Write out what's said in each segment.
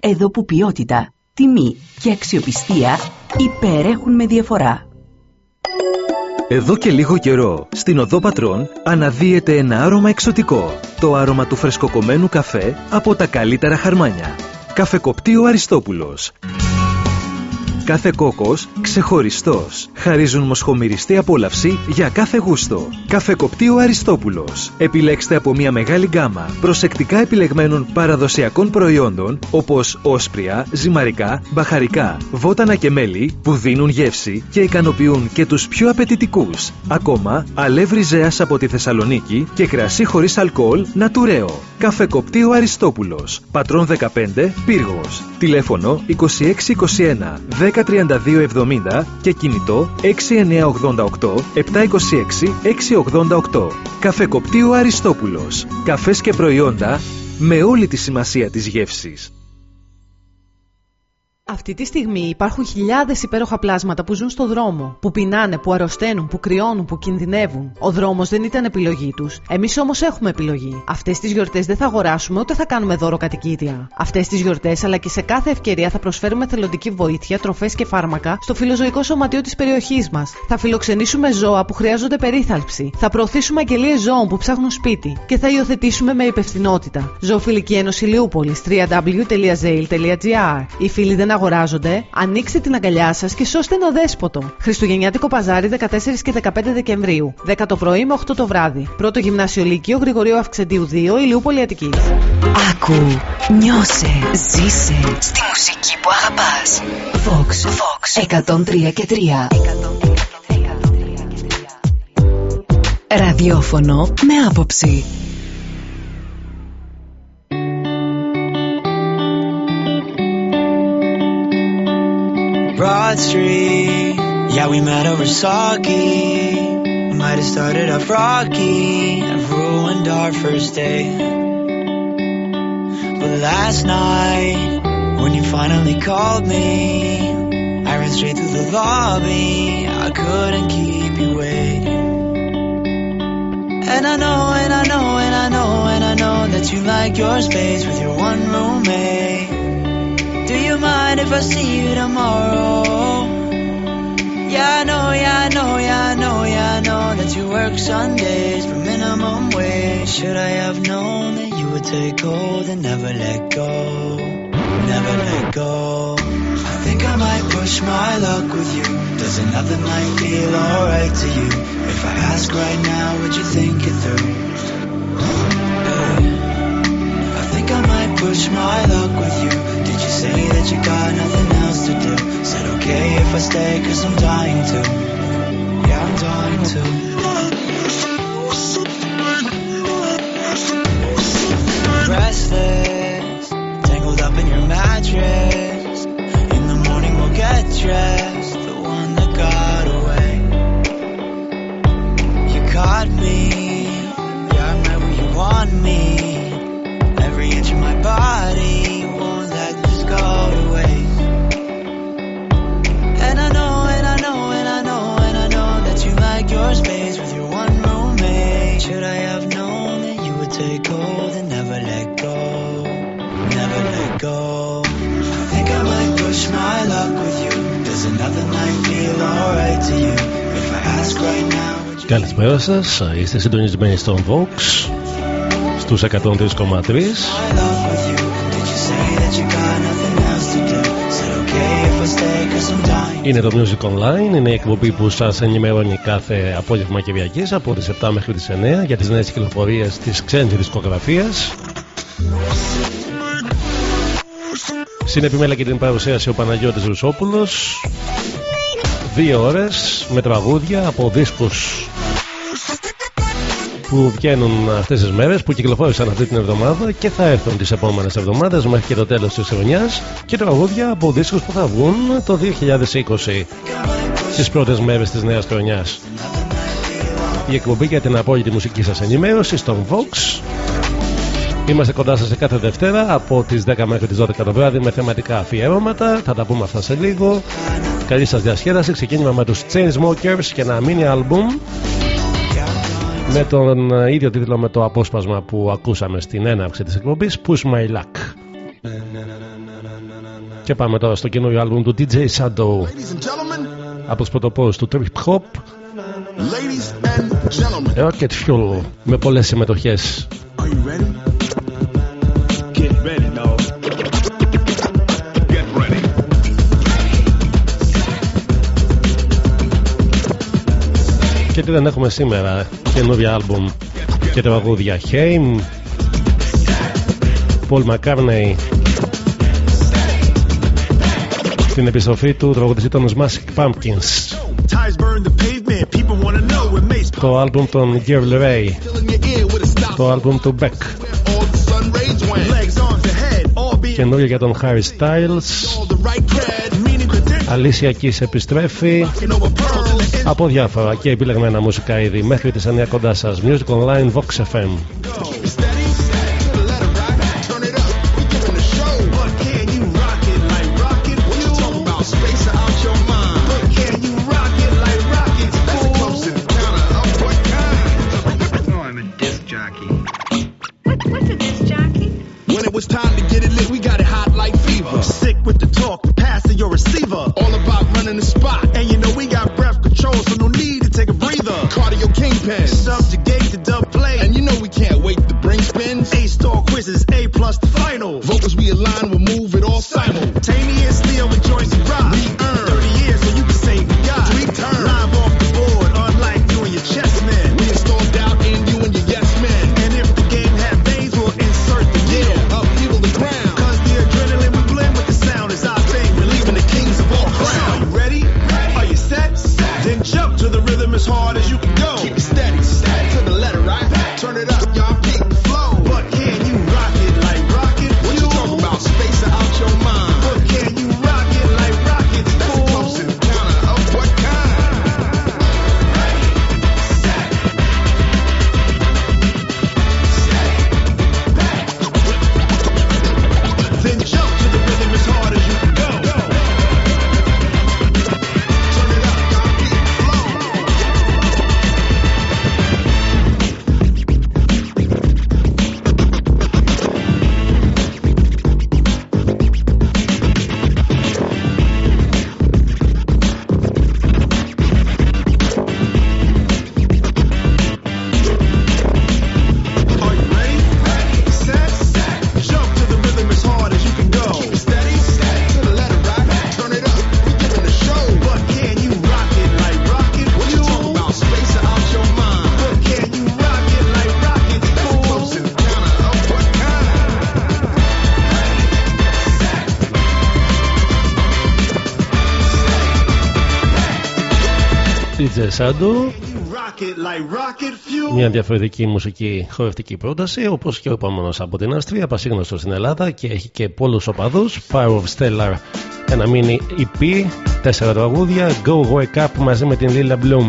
Εδώ που ποιότητα, τιμή και αξιοπιστία υπερέχουν με διαφορά. Εδώ και λίγο καιρό, στην Οδό Πατρών αναδύεται ένα άρωμα εξωτικό. Το άρωμα του φρεσκοκομμένου καφέ από τα καλύτερα χαρμάνια. Καφεκοπτείο Αριστόπουλος. Κάθε κόκκος ξεχωριστός. Χαρίζουν μοσχομυριστή απόλαυση για κάθε γούστο. Καφεκοπτείο Αριστόπουλος. Επιλέξτε από μια μεγάλη γκάμα προσεκτικά επιλεγμένων παραδοσιακών προϊόντων όπως όσπρια, ζυμαρικά, μπαχαρικά, βότανα και μέλι που δίνουν γεύση και ικανοποιούν και τους πιο απαιτητικούς. Ακόμα, αλεύρι ζέας από τη Θεσσαλονίκη και κρασί χωρίς αλκοόλ νατουραίο. Καφεκοπτείο Αριστόπουλος. Πατρών 15, Πύργος. Τηλέφωνο 2621 103270 και κινητό 6988 726 688. Καφεκοπτείο Αριστόπουλος. Καφές και προϊόντα με όλη τη σημασία της γεύσης. Αυτή τη στιγμή υπάρχουν χιλιάδες υπέροχα πλάσματα που ζουν στο δρόμο, που πεινάνε, που αρρωσταίνουν, που κρυώνουν, που κινδυνεύουν. Ο δρόμος δεν ήταν επιλογή τους. Εμείς όμως έχουμε επιλογή. Αυτές τις γιορτές δεν θα αγοράσουμε ούτε θα κάνουμε δώρο κατοικίδια. Αυτές τις γιορτές αλλά και σε κάθε ευκαιρία θα προσφέρουμε θελοντική βοήθεια, τροφές και φάρμακα στο φιλοζωικό σωματείο της περιοχής μας. Θα φιλοξενήσουμε ζώα που χρειάζονται περίθαλψη. Θα προωθήσουμε αγγελίες ζώων που ψάχνουν σπίτι. Και θα υιοθετήσουμε με υπευθυνότητα. Ζωοφιλική Ένωση Λιούπολης www.zail.gr Οι φίλοι δεν αγοράζονται, ανοίξτε την αγκαλιά σας και σώστε ένα δέσποτο. Χριστουγεννιάτικο παζάρι 14 και 15 Δεκεμβρίου, 10 το πρωί με 8 το βράδυ. Πρώτο γυμνάσιο Λύκειο Γρηγορείο Αυξεντίου 2, Ηλιούπολη Αττική. Άκου, νιώσε, ζήσε στη μουσική που αγαπάς. Fox, Fox 103 και 3. Ραδιόφωνο με άποψη. Broad Street. Yeah, we met over sake. Might have started off rocky and ruined our first day. But last night, when you finally called me, I ran straight through the lobby. I couldn't keep you waiting. And I know, and I know, and I know, and I know that you like your space with your one roommate. You mind if I see you tomorrow? Yeah, I know, yeah, I know, yeah, I know, yeah, I know that you work Sundays for minimum wage. Should I have known that you would take hold and never let go? Never let go. I think I might push my luck with you. Does another night feel alright to you? If I ask right now, would you think it through? I think I might push my luck with you. Say that you got nothing else to do? Said okay if I stay cause I'm dying to. Yeah, I'm dying to. Restless, tangled up in your mattress. In the morning we'll get dressed. The one that got away. You caught me. Yeah, I'm right where you want me. Every inch of my body Should I have known that you would take hold and never let go? Never let go. I think I might push my luck with you. Does another night feel alright to you? If I ask right now, would you Καλησπέρα σα. Είστε συντονισμένοι στον Vox στου 103,3. Είναι το Music Online, είναι η εκπομπή που σας ενημερώνει κάθε απόγευμα Κυριακής από τις 7 μέχρι τις 9 για τις νέες κυκλοφορίες της ξένης δισκογραφίας. Στην επιμέλεια και την παρουσίαση ο Παναγιώτης Ρουσόπουλος Δύο ώρες με τραγούδια από δίσκους που βγαίνουν αυτές τις μέρες που κυκλοφόρησαν αυτή την εβδομάδα και θα έρθουν τις επόμενες εβδομάδες μέχρι και το τέλος της χρονιάς και τραγούδια από δίσκους που θα βγουν το 2020 στις πρώτες μέρες της νέας χρονιάς η εκπομπή για την απόλυτη μουσική σας ενημέρωση στον Vox Είμαστε κοντά σας σε κάθε Δευτέρα από τις 10 μέχρι τις 12 το βράδυ με θεματικά αφιέρωματα. Θα τα πούμε αυτά σε λίγο. Καλή σας διασκέδαση. Ξεκίνημα με τους Chainsmokers και ένα mini album με τον ε, ίδιο τίτλο με το απόσπασμα που ακούσαμε στην έναρξη της εκπομπής Push My Luck. Και πάμε τώρα στο καινούριο άλμπουμ του DJ Shadow. Από τους πρωτοπόρους του Trip Hop. Rocket Fuel με πολλές συμμετοχές Και τι δεν έχουμε σήμερα καινούργια άλμπουμ και τραγούδια Haim Paul McCartney την επιστροφή του τραγουδιστή των Smashing Pumpkins. Το άλμπουμ των Girl Ray. Το άλμπουμ του Beck. Καινούργια για τον Harry Styles. Αλήσια Keys επιστρέφει από διάφορα και επιλεγμένα μουσικά είδη. Μέχρι τις 9 κοντά σας. Music Online Vox FM Σάντου Μια διαφορετική μουσική χορευτική πρόταση όπως και ο επόμενος από την Αστρία πασίγνωστο στην Ελλάδα και έχει και πολλούς οπαδούς. Power of Stellar ένα mini EP τέσσερα τραγούδια. Go Wake Up μαζί με την Lila Bloom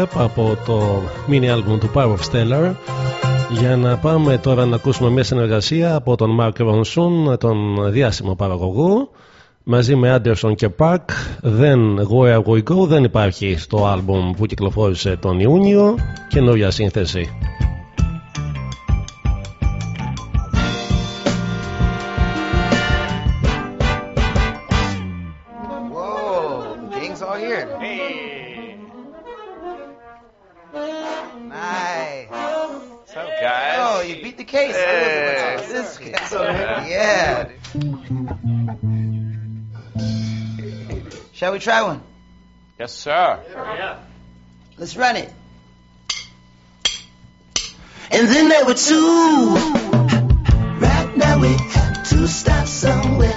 Breakup από το mini album του Power of Stellar. Για να πάμε τώρα να ακούσουμε μια συνεργασία από τον Mark Ronson τον διάσημο παραγωγό μαζί με Anderson και Park. Δεν Where We Go δεν υπάρχει στο album που κυκλοφόρησε τον Ιούνιο. Καινούργια σύνθεση we try one? Yes, sir. Yeah. Let's run it. And then there were two. Right now we have to stop somewhere.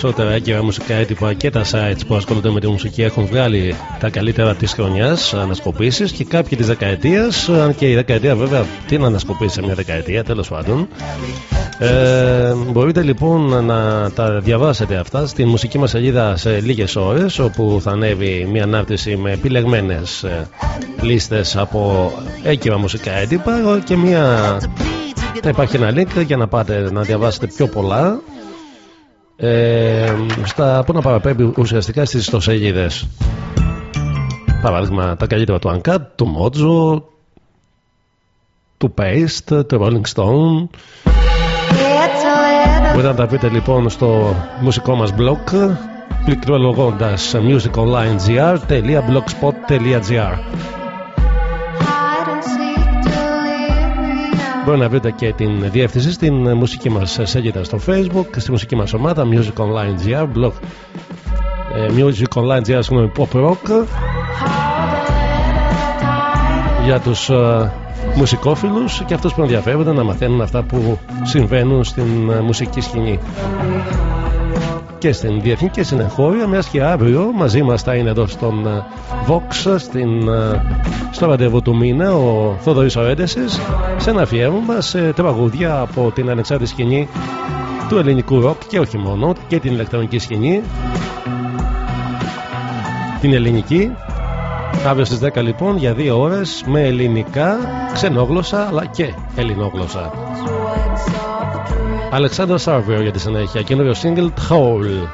Περισσότερα έγκυρα μουσικά έντυπα και τα sites που ασχολούνται με τη μουσική έχουν βγάλει τα καλύτερα της χρονιάς ανασκοπήσεις και κάποιοι της δεκαετίας. Αν και η δεκαετία, βέβαια, τι να ανασκοπήσει σε μια δεκαετία, τέλος πάντων. Ε, μπορείτε λοιπόν να τα διαβάσετε αυτά στη μουσική μας σελίδα σε λίγες ώρες όπου θα ανέβει μια ανάρτηση με επιλεγμένες ε, λίστες από έγκυρα μουσικά έντυπα και μια θα υπάρχει ένα link για να πάτε να διαβάσετε πιο πολλά ε, στα, που να παραπέμπει ουσιαστικά στις ιστοσελίδες. Παράδειγμα τα καλύτερα του Uncut, του Mojo του Paste, του Rolling Stone. Μπορείτε να τα πείτε λοιπόν στο μουσικό μας blog πληκτρολογώντας musicallinegr.blogspot.gr Μπορεί να βρείτε και την διεύθυνση στην μουσική μας σελίδα στο facebook στη μουσική μας ομάδα Music Online GR blog, ε, Music Online GR συγγνώμη Pop Rock. Για τους ε, μουσικόφιλους και αυτούς που ενδιαφέρονται να μαθαίνουν αυτά που συμβαίνουν στην ε, μουσική σκηνή και στην διεθνή και στην εγχώρια μιας και αύριο μαζί μας θα είναι εδώ στον ε, Vox στην, ε, στο ραντεβού του μήνα ο Θοδωρής Ορέντεσης σε ένα αφιέρωμα σε τραγούδια από την ανεξάρτητη σκηνή του ελληνικού ροκ και όχι μόνο και την ηλεκτρονική σκηνή την ελληνική Αύριο στις 10 λοιπόν για δύο ώρες με ελληνικά, ξενόγλωσσα αλλά και ελληνόγλωσσα. Αλεξάνδρα Σάρβιο για τη συνέχεια, καινούριο single Hole.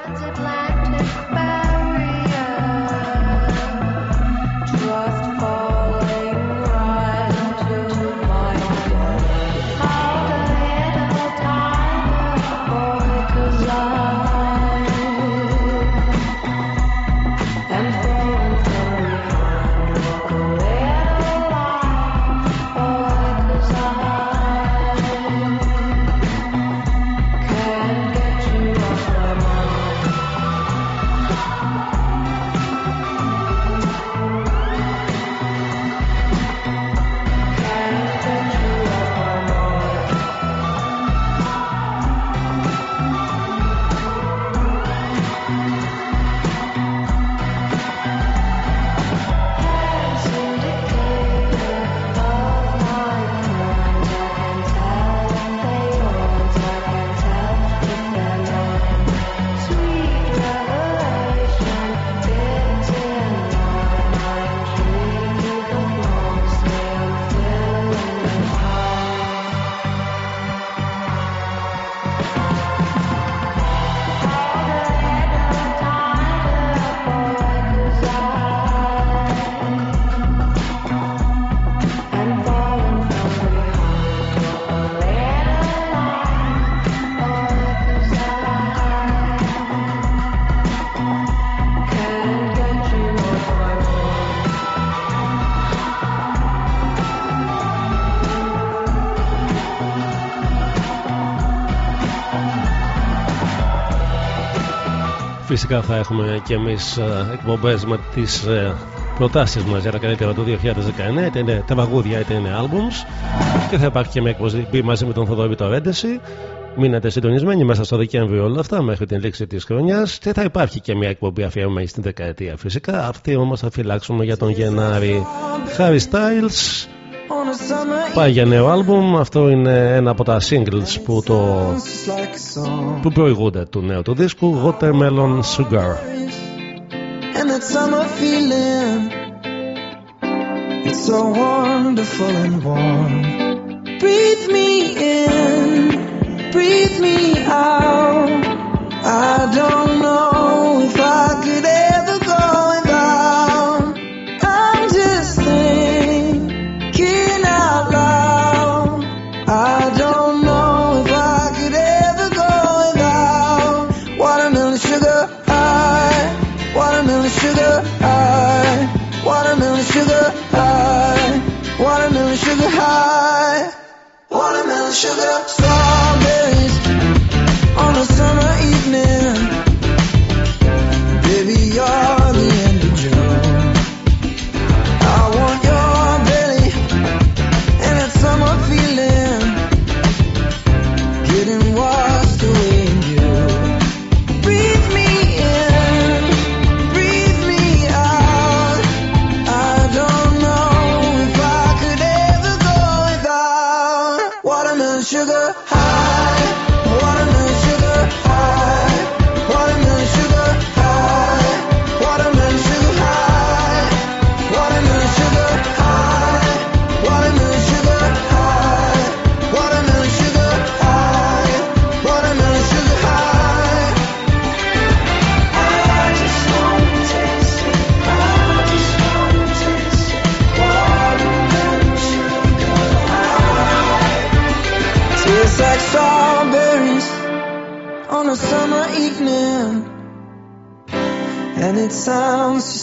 Φυσικά θα έχουμε και εμείς εκπομπές με τις προτάσεις μας για τα καλύτερα του 2019, είτε είναι τα μαγούδια είτε είναι albums. Και θα υπάρχει και μια εκπομπή μαζί με τον Θοδωρή Τωρέντεση. Μείνετε συντονισμένοι μέσα στο Δεκέμβριο όλα αυτά μέχρι την λήξη της χρονιάς και θα υπάρχει και μια εκπομπή αφιερωμένη στην δεκαετία φυσικά. Αυτή όμως θα φυλάξουμε για τον Γενάρη. Harry Styles. Πάει για νέο άλμπουμ, αυτό είναι ένα από τα singles που, το... που προηγούνται του νέου του δίσκου Watermelon Sugar. And that summer feeling It's so wonderful and warm Breathe me in breathe me out. I don't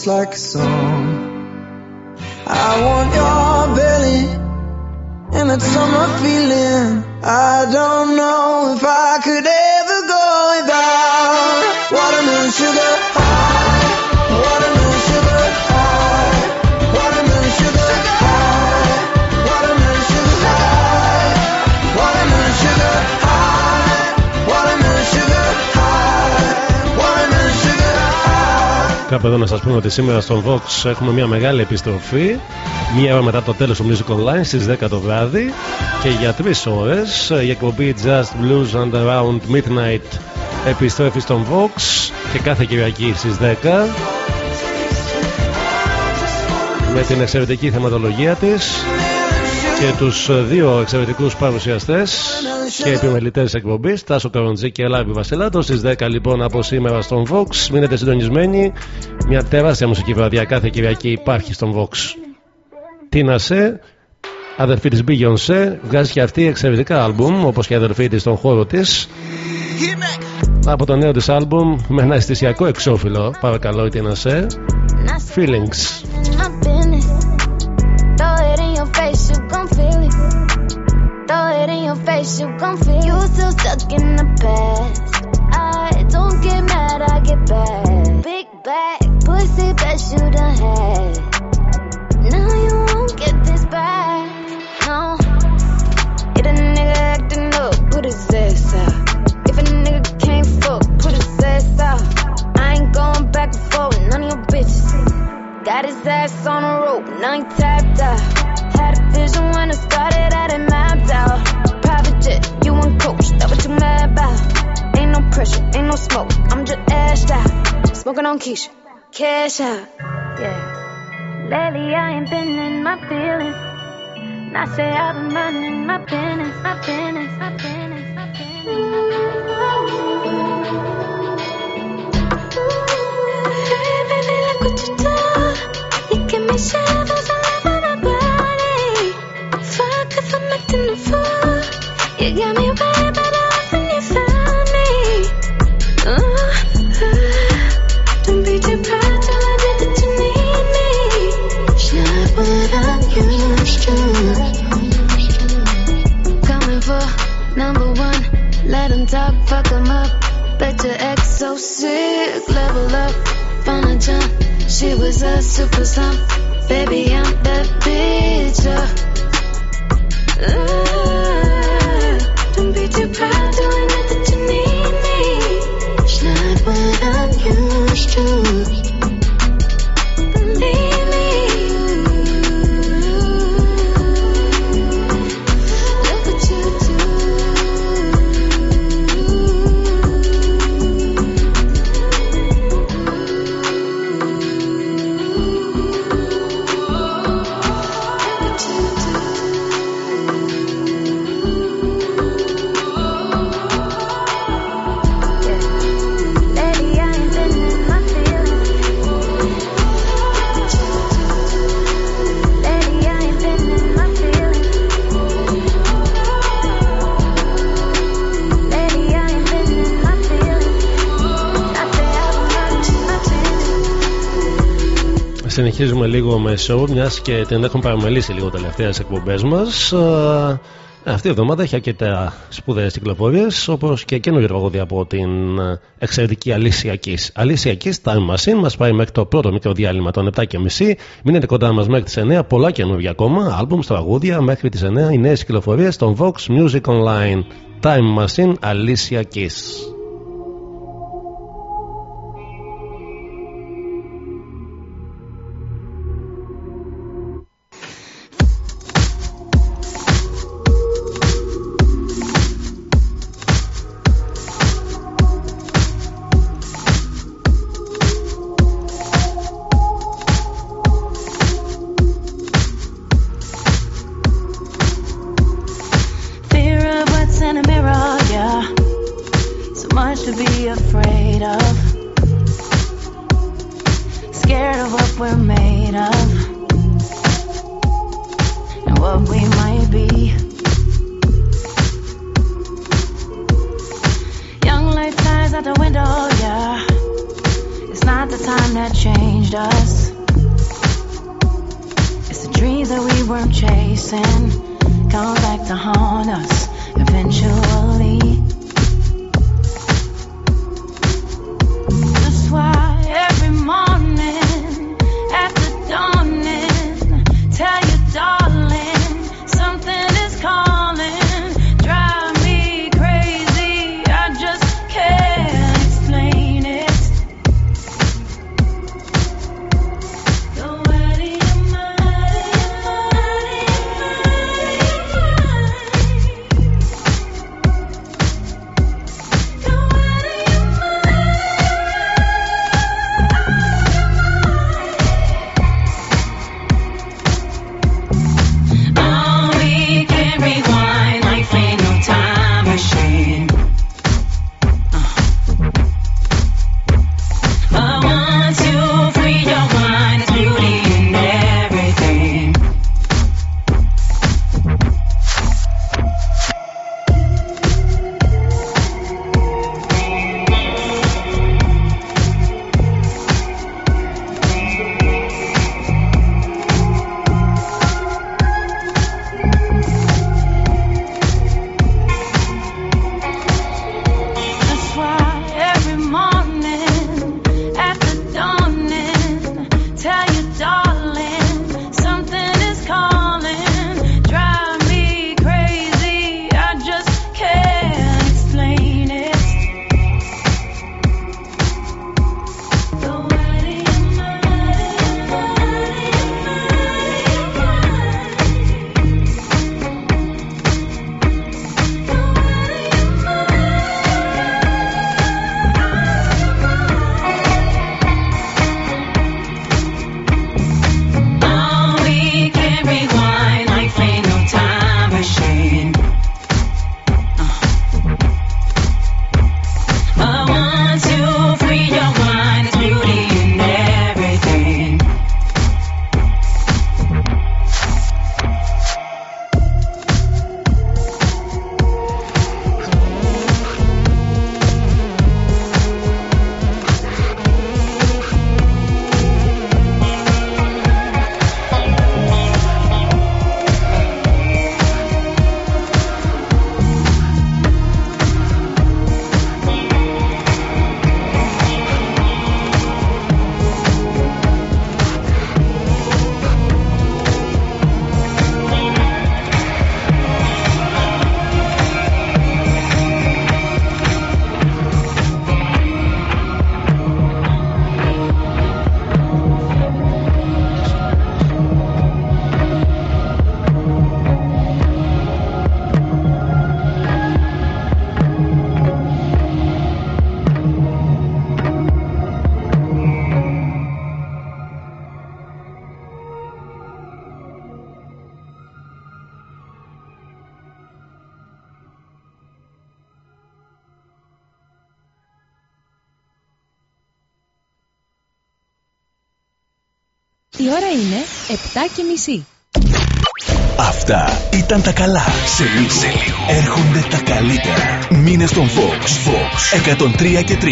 like a song. Κάπου εδώ να σας πούμε ότι σήμερα στον Vox έχουμε μια μεγάλη επιστροφή. Μία ώρα μετά το τέλος του Music Online στις 10 το βράδυ. Και για τρεις ώρες η εκπομπή Just Blues and Around Midnight επιστρέφει στον Vox και κάθε Κυριακή στις 10 με την εξαιρετική θεματολογία της και τους δύο εξαιρετικούς παρουσιαστές και επιμελητές εκπομπής, Τάσο Καροντζή και Ελάβη Βασιλάτος. Στις 10 λοιπόν από σήμερα στον Vox. Μείνετε συντονισμένοι. Μια τεράστια μουσική βραδιά κάθε Κυριακή υπάρχει στον Vox. Τι να σε, αδερφή της Beyoncé, βγάζει και αυτή εξαιρετικά άλμπουμ, όπως και η αδερφή της στον χώρο της. Από το νέο της άλμπουμ με ένα αισθησιακό εξώφυλλο, παρακαλώ, τι να σε. Feelings. Face, you gon' feel you still stuck in the past. I don't get mad, I get back. Big back, pussy, best you done had. Now you won't get this back. No, get a nigga acting up, put his ass out. If a nigga can't fuck, put his ass out. I ain't going back and forth, none of your bitches. Got his ass on a rope, now he tapped out. Had a vision when I started, had it about? Ain't no pressure, ain't no smoke, I'm just ashed out. Smoking on Keisha, cash out, yeah. Lately I ain't been in my feelings. I say I've been running my business, my business, my business, my business. Hey, baby, look what you do. You give me shivers all over my body. Fuck if I'm acting a fool. You got me way Talk, fuck them up. Bet your ex so sick, level up, on a jump. She was a super slump. Baby, I'm that bitch. Uh. Don't be too proud to admit that you need me. It's not what I'm used to. Συνεχίζουμε λίγο με show, μιας και την έχουμε παραμελήσει λίγο τελευταία στις εκπομπές μας. Αυτή η εβδομάδα έχει αρκετά σπουδαίες κυκλοφορίες, όπως και καινούργιο τραγούδι από την ε, εξαιρετική Αλήσια Keys. Αλήσια Keys, Time Machine, μας πάει μέχρι το πρώτο μικρό διάλειμμα των 7.30. Μείνετε κοντά μας μέχρι τις 9, πολλά καινούργια ακόμα. Άλμπουμς, τραγούδια μέχρι τις 9, οι νέες κυκλοφορίες των Vox Music Online. Time Machine, Alicia Keys. 7 και μισή. Αυτά ήταν τα καλά. Σε λίγο, σε λίγο. έρχονται τα καλύτερα. Μήνε στον Fox. Fox 103 και 3.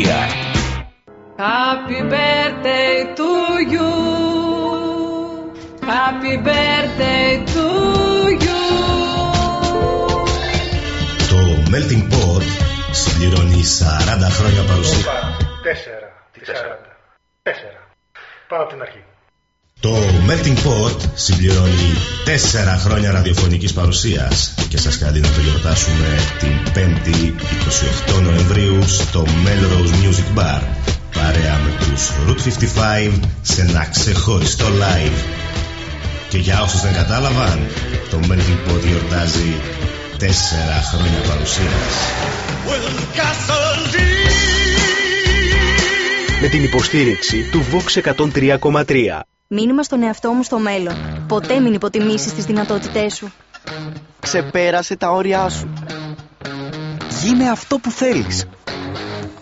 Happy birthday to you. Happy birthday to you. Το Melting Pot συμπληρώνει 40 χρόνια παρουσία. Τέσσερα. Τι σαράντα. Τέσσερα. Πάω από την αρχή. Το Melting Pot συμπληρώνει 4 χρόνια ραδιοφωνικής παρουσίας και σας καλεί να το γιορτάσουμε την 5η 28 Νοεμβρίου στο Melrose Music Bar παρέα με τους Route 55 σε ένα ξεχωριστό live. Και για όσους δεν κατάλαβαν, το Melting Pot γιορτάζει 4 χρόνια παρουσίας. Με την υποστήριξη του Vox 103,3. Μήνυμα στον εαυτό μου στο μέλλον. Ποτέ μην υποτιμήσεις τις δυνατότητές σου. Ξεπέρασε τα όρια σου. Γίνε αυτό που θέλεις.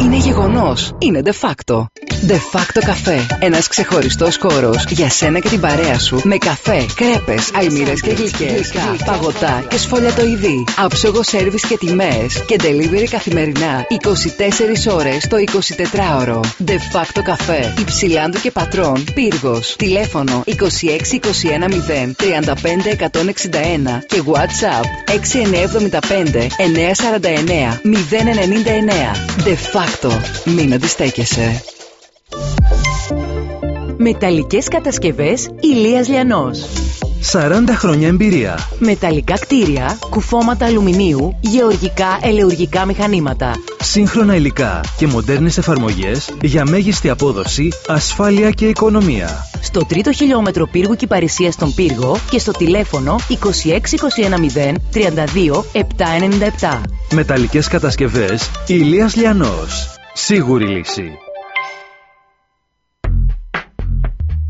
Είναι γεγονός. Είναι de facto. De facto καφέ. Ένας ξεχωριστός χώρος για σένα και την παρέα σου με καφέ, κρέπες, αλμύρες και γλυκές, παγωτά και σφολιατοειδή. Άψογο σέρβις και τιμές και delivery καθημερινά 24 ώρες το 24ωρο. De facto καφέ. Υψηλάντου και πατρών. Πύργος. Τηλέφωνο 26 21 0 35 161 και WhatsApp 6975 949 099. De facto. Μην αντιστέκεσαι. Μεταλλικές κατασκευές Ηλίας Λιανός. 40 χρόνια εμπειρία. Μεταλλικά κτίρια, κουφώματα αλουμινίου, γεωργικά ελεουργικά μηχανήματα. Σύγχρονα υλικά και μοντέρνες εφαρμογές για μέγιστη απόδοση, ασφάλεια και οικονομία. Στο τρίτο χιλιόμετρο πύργου Κυπαρισίας στον πύργο και στο τηλέφωνο 26210 32 797. Μεταλλικές κατασκευές Ηλίας Λιανός. Σίγουρη λύση.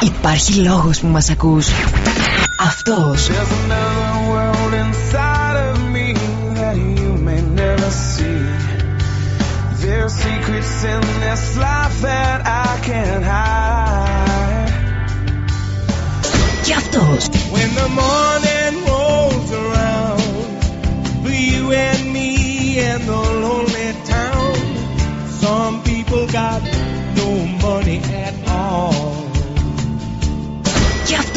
Υπάρχει λόγος που μας ακούς. Αυτός. There's another world inside of me that you may never see. There are secrets in this life that I can't hide. Και αυτός. When the morning rolls around for you and me in the lonely town, some people got no money at all.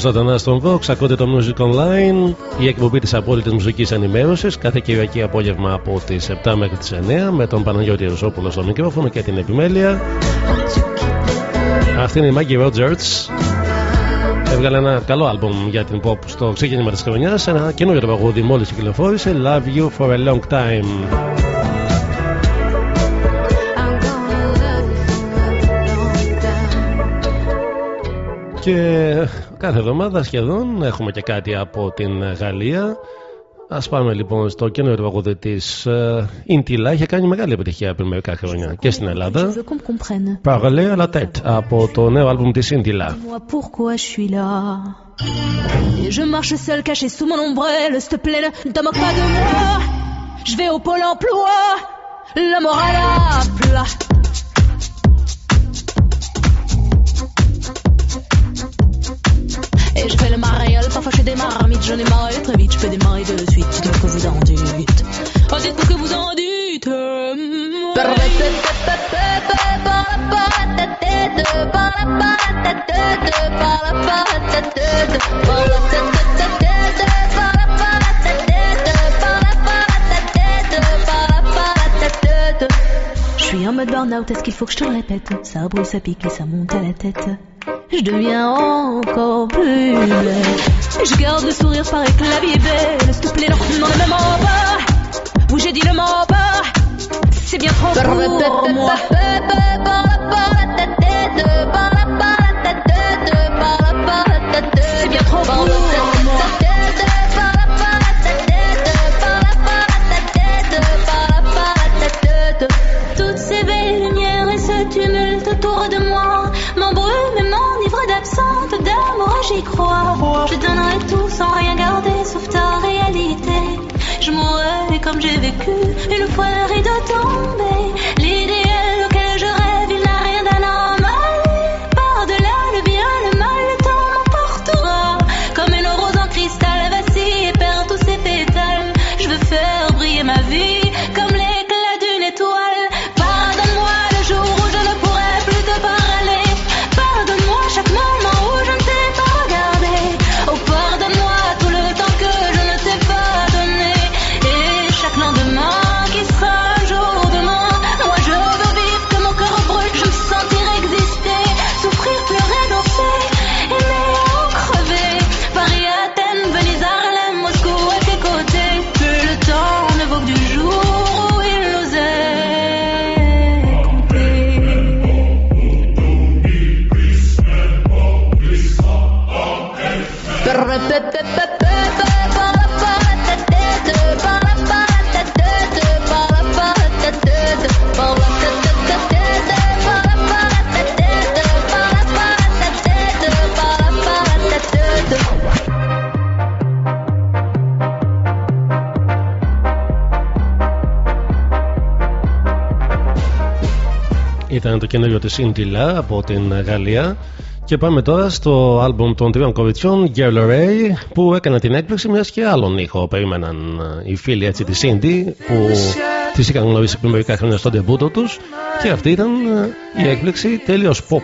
Ζωντανά στον Vox, ακούτε το Music Online, η εκπομπή της απόλυτης μουσικής ενημέρωσης κάθε Κυριακή απόγευμα από τις 7 μέχρι τις 9 με τον Παναγιώτη Ρουσόπουλο στο μικρόφωνο και την επιμέλεια. Αυτή είναι η Maggie Rogers. Έβγαλε ένα καλό άλμπομ για την pop στο ξεκίνημα της χρονιάς, ένα καινούριο τραγούδι μόλις κυκλοφόρησε, Love You For A Long Time. Και κάθε εβδομάδα σχεδόν έχουμε και κάτι από την Γαλλία. Α πάμε λοιπόν στο καινούριο τραγούδι της Ιντιλά. Είχε κάνει μεγάλη επιτυχία πριν μερικά χρόνια και στην Ελλάδα. Parler à la tête από το νέο άλμπουμ της Ιντιλά. pourquoi je suis là. Et je marche seul caché sous mon ombrelle, s'il te plaît, ne te moque pas de moi. Je vais au pôle emploi, le moral à plat. Je fais le mariole, parfois je des marmites, j'en ai marre très vite, je des maris de suite, dites que vous en dites. Oh, dites que vous en dites. Je suis en mode burn-out, est-ce qu'il faut que je te le répète? Ça brûle, ça pique et ça monte à la tête. Je deviens encore plus belle. Je garde le sourire, paraît que la vie est belle. S'il te plaît, non, non, ne me mens pas. Oui, j'ai dit le mens pas. C'est bien trop pour moi. C'est bien trop καινούριο της Ιντιλά από την Γαλλία. Και πάμε τώρα στο άλμπουμ των τριών κοριτσιών Girl Ray που έκανε την έκπληξη μιας και άλλον ήχο περίμεναν ε, οι φίλοι έτσι της Indie που τις είχαν γνωρίσει πριν μερικά χρόνια στο ντεμπούτο τους. Και αυτή ήταν ε, η έκπληξη τέλειος pop.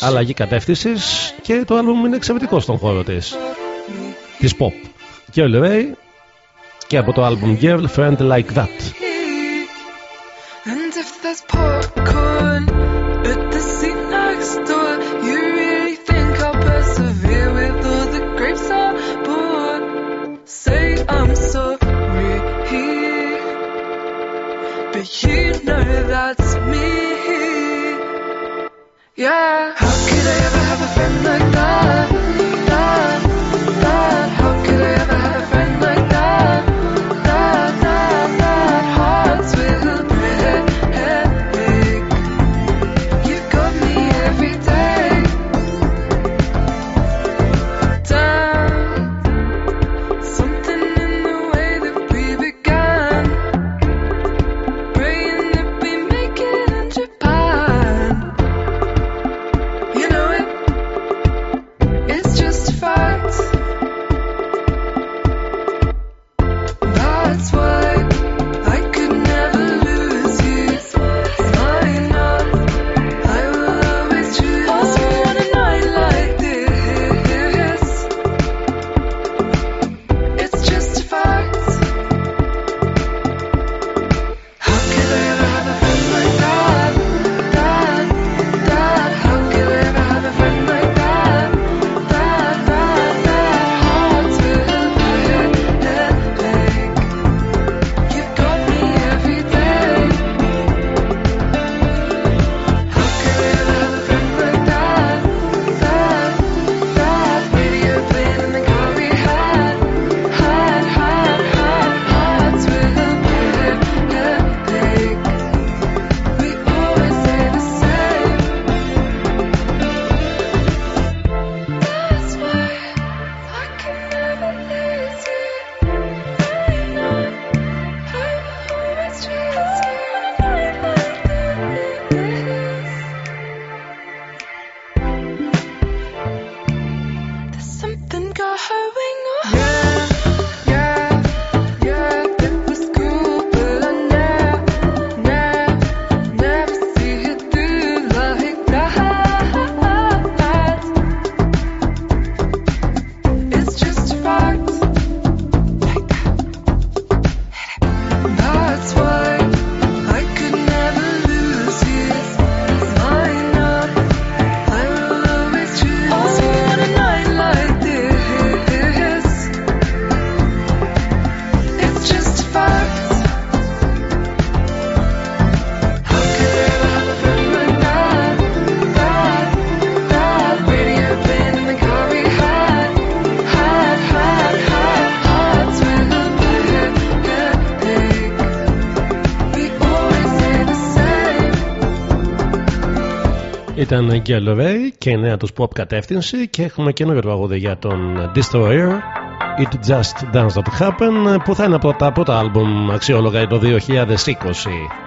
Αλλαγή κατεύθυνσης και το άλμπουμ είναι εξαιρετικό στον χώρο της της pop. Girl Ray και από το άλμπουμ Girlfriend Like That. And if there's Yeah. How could I ever have a friend like that? Και η νέα τους pop κατεύθυνση και έχουμε καινούργιο τραγούδι για τον Destroyer It Just Does That Happen που θα είναι από τα πρώτα άλμπουμ αξιόλογα το 2020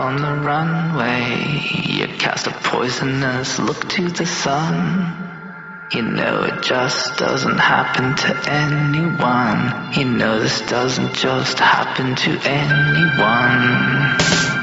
on the runway. You cast a poisonous look to the sun. You know it just doesn't happen to anyone. You know this doesn't just happen to anyone.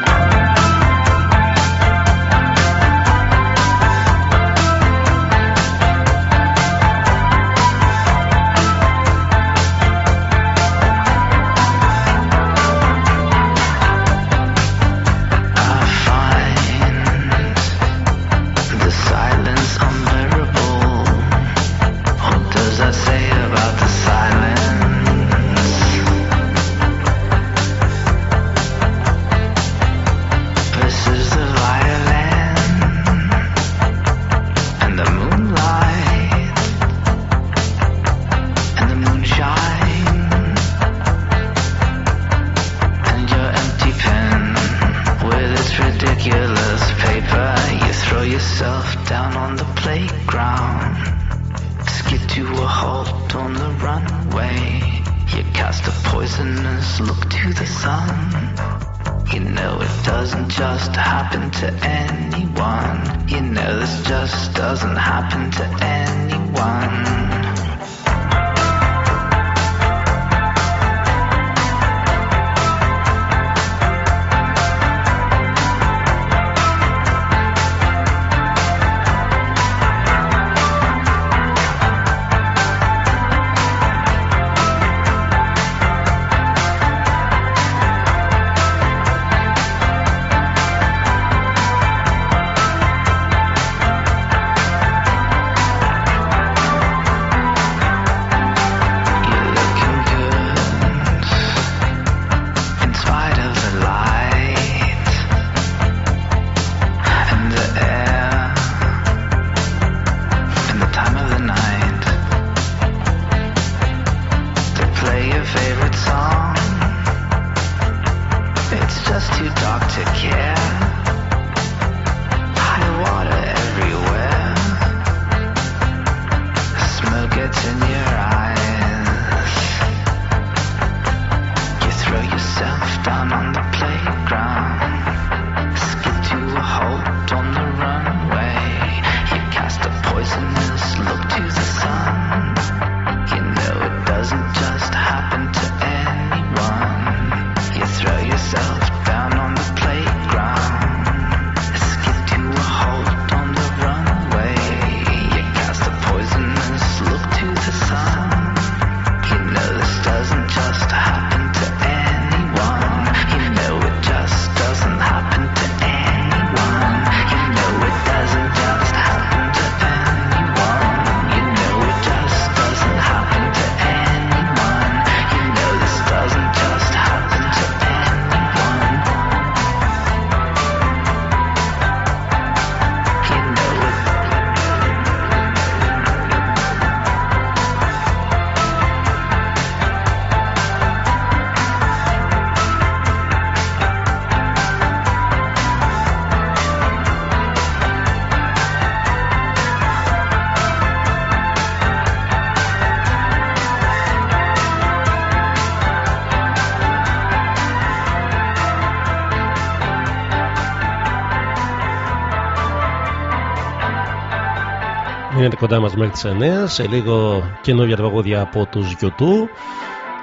μείνετε κοντά μας μέχρι τις 9 σε λίγο καινούργια τραγούδια από τους YouTube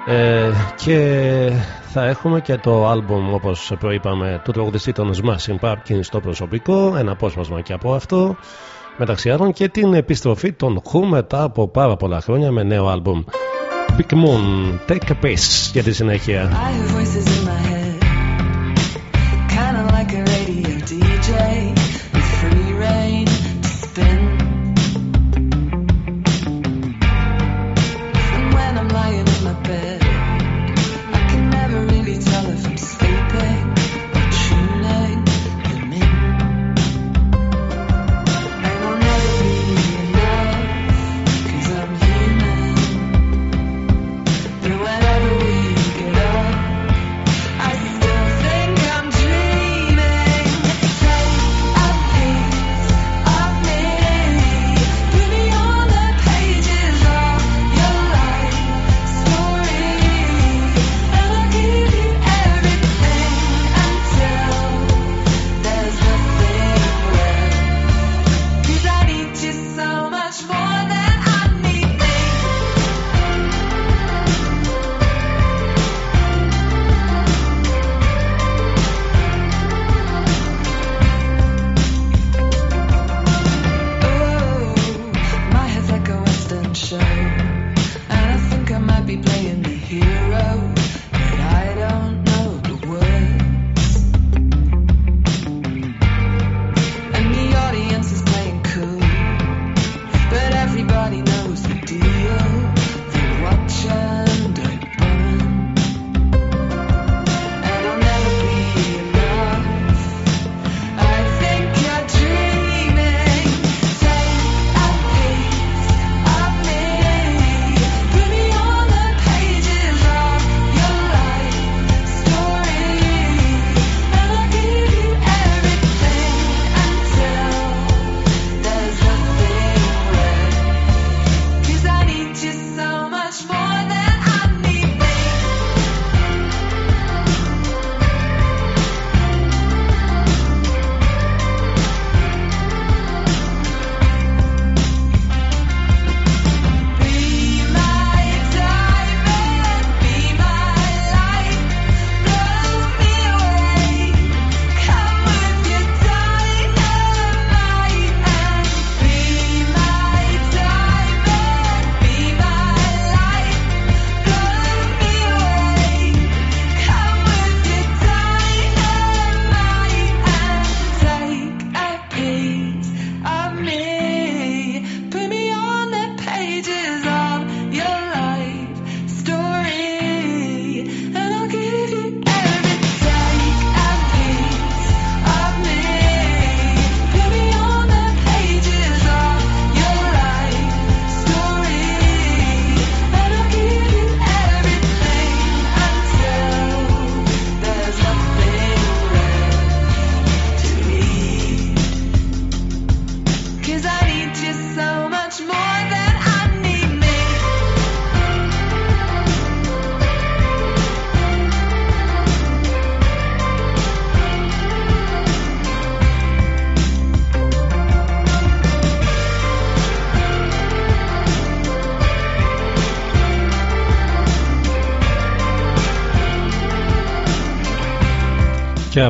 ε, και θα έχουμε και το άλμπομ όπως προείπαμε του τραγουδιστή των Smashing Pumpkins στο προσωπικό ένα απόσπασμα και από αυτό μεταξύ άλλων και την επιστροφή των Who μετά από πάρα πολλά χρόνια με νέο άλμπουμ. Big Moon, Take a Piece για τη συνέχεια.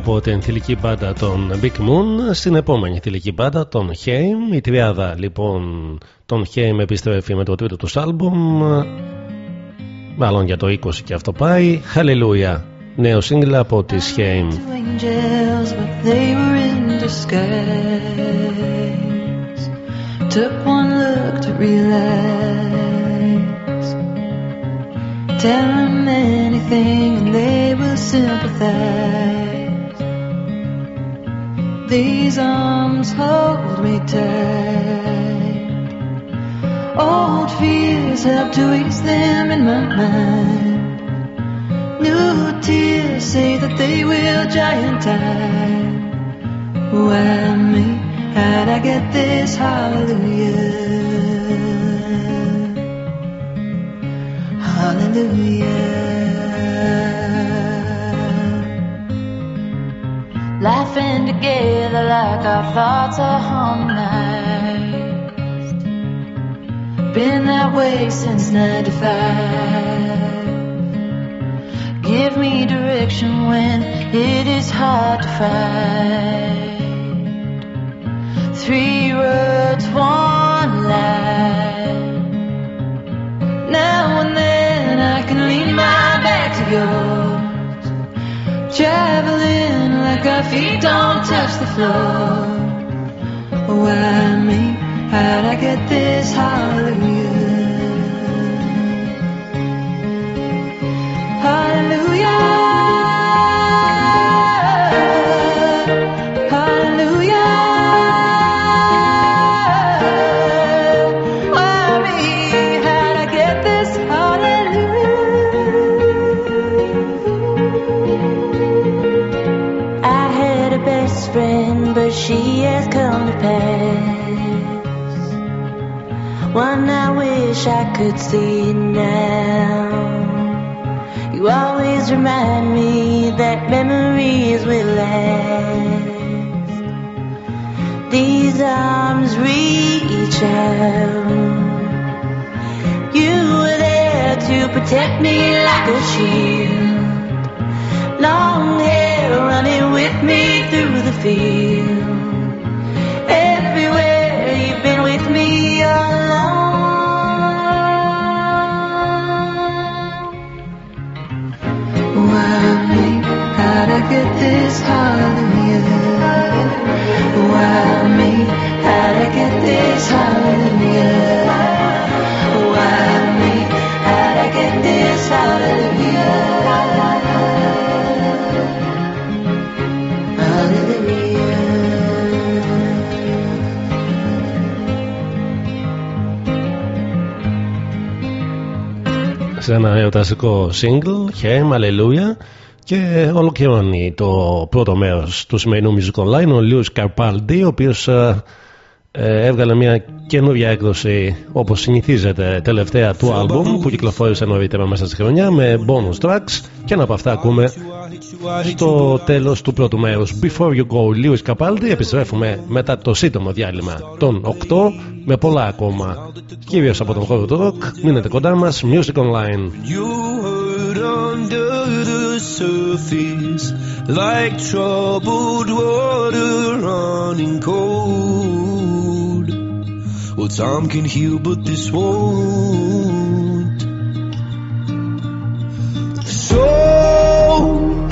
Από την θηλυκή μπάντα των Big Moon στην επόμενη θηλυκή μπάντα των Haim η τριάδα λοιπόν των Haim επιστρέφει με το τρίτο τους άλμπουμ μάλλον για το 20 και αυτό πάει Hallelujah νέο σύγκλα από τις Haim to angels, but they were in disguise. Took one look to realize. Tell them anything and they will sympathize. These arms hold me tight. Old fears help to ease them in my mind. New tears say that they will giantine. Why me? How'd I get this hallelujah? Hallelujah. Laughing together like our thoughts are harmonized. Been that way since 95. Give me direction when it is hard to find. Three roads, one line. Now and then I can lean my back to yours. Traveling our feet don't touch the floor. Why me? How'd I get this hallelujah? Hallelujah. Could see now. You always remind me that memories will last. These arms reach out. You were there to protect me like a shield. Long hair running with me through the field. How'd I get this hallelujah? Why me? How'd I get this hallelujah? Why me? How'd I get this hallelujah? σε ένα εορταστικό single, Him, Hallelujah και ολοκληρώνει το πρώτο μέρος του σημερινού Music Online ο Λιούς Καρπάλντι ο οποίος ε, ε, έβγαλε μια καινούργια έκδοση όπως συνηθίζεται τελευταία του άλμπουμ που κυκλοφόρησε νωρίτερα μέσα στη χρονιά με bonus tracks. Και ένα από αυτά ακούμε στο τέλος του πρώτου μέρους. Before You Go Lewis Capaldi επιστρέφουμε μετά το σύντομο διάλειμμα των 8 με πολλά ακόμα. Κυρίως από τον χώρο του rock μείνετε κοντά μας Music Online. You hurt under the surface like troubled water running cold. Well, time can heal, but this won't. So,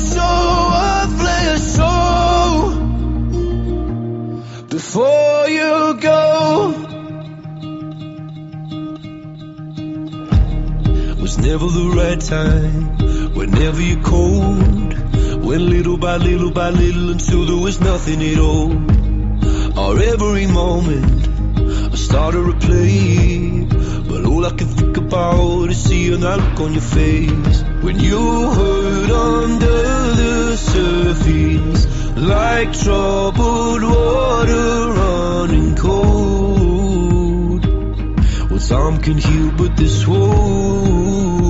you feel so worthless. So, before you go. Was never the right time, whenever you're cold. Went little by little by little until there was nothing at all. Or every moment I started to play, but all I can think about is seeing that look on your face. When you hurt under the surface, like troubled water running cold. Well, time can heal, but this won't.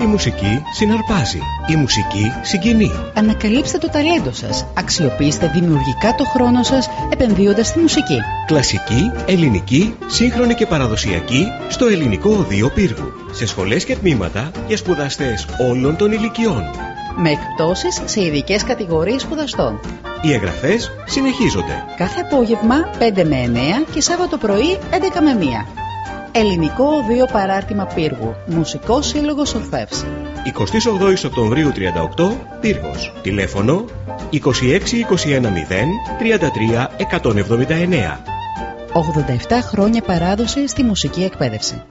Η μουσική συναρπάζει. Η μουσική συγκινεί. Ανακαλύψτε το ταλέντο σας. Αξιοποιήστε δημιουργικά το χρόνο σας επενδύοντας στη μουσική. Κλασική, ελληνική, σύγχρονη και παραδοσιακή στο ελληνικό οδείο πύργου. Σε σχολές και τμήματα για σπουδαστές όλων των ηλικιών. Με εκπτώσεις σε ειδικές κατηγορίες σπουδαστών. Οι εγγραφές συνεχίζονται. Κάθε απόγευμα 5 με 9 και Σάββατο πρωί 11 με 1. Ελληνικό Οδείο Παράρτημα Πύργου. Μουσικό Σύλλογος Ορφεύς. 28 Οκτωβρίου 38, Πύργος. Τηλέφωνο 26210 33 179. 87 χρόνια παράδοση στη μουσική εκπαίδευση.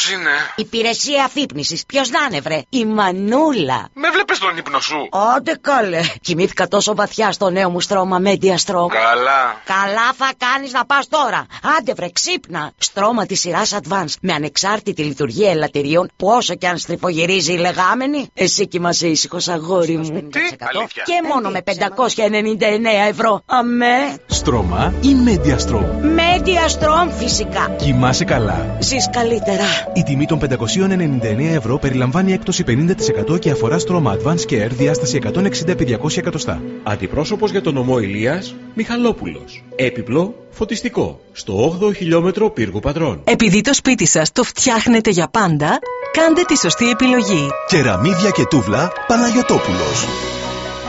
Ποιος είναι; Υπηρεσία αφύπνισης. Ποιος να είναι, βρε; Η Μανούλα. Με βλέπεις τον ύπνο σου; Άντε καλέ. Κοιμήθηκα τόσο βαθιά στο νέο μου στρώμα Media Strom. Καλά. Καλά θα κάνεις να πας τώρα. Άντε βρε, ξύπνα. Στρώμα της σειράς Advance με ανεξάρτητη λειτουργία ελαττηρίων που όσο και αν στριφογυρίζει η λεγάμενη. Εσύ κοιμάσαι ήσυχος, αγόρι μου. Τι, αλήθεια. Και μόνο με 599 ευρώ. Αμέ. Στρώμα ή Mediastrom. Media Strom φυσικά. Κοιμάσαι καλά. Ζεις καλύτερα. Η τιμή των 599 ευρώ περιλαμβάνει έκπτωση 50% και αφορά στρώμα Advanced Care διάσταση 160x200 εκατοστά. Αντιπρόσωπος για τον ομό Ηλίας, Μιχαλόπουλος. Έπιπλο, φωτιστικό. Στο 8ο χιλιόμετρο πύργου Πατρών. Επειδή το σπίτι σας το φτιάχνετε για πάντα, κάντε τη σωστή επιλογή. Κεραμίδια και τούβλα Παναγιωτόπουλος.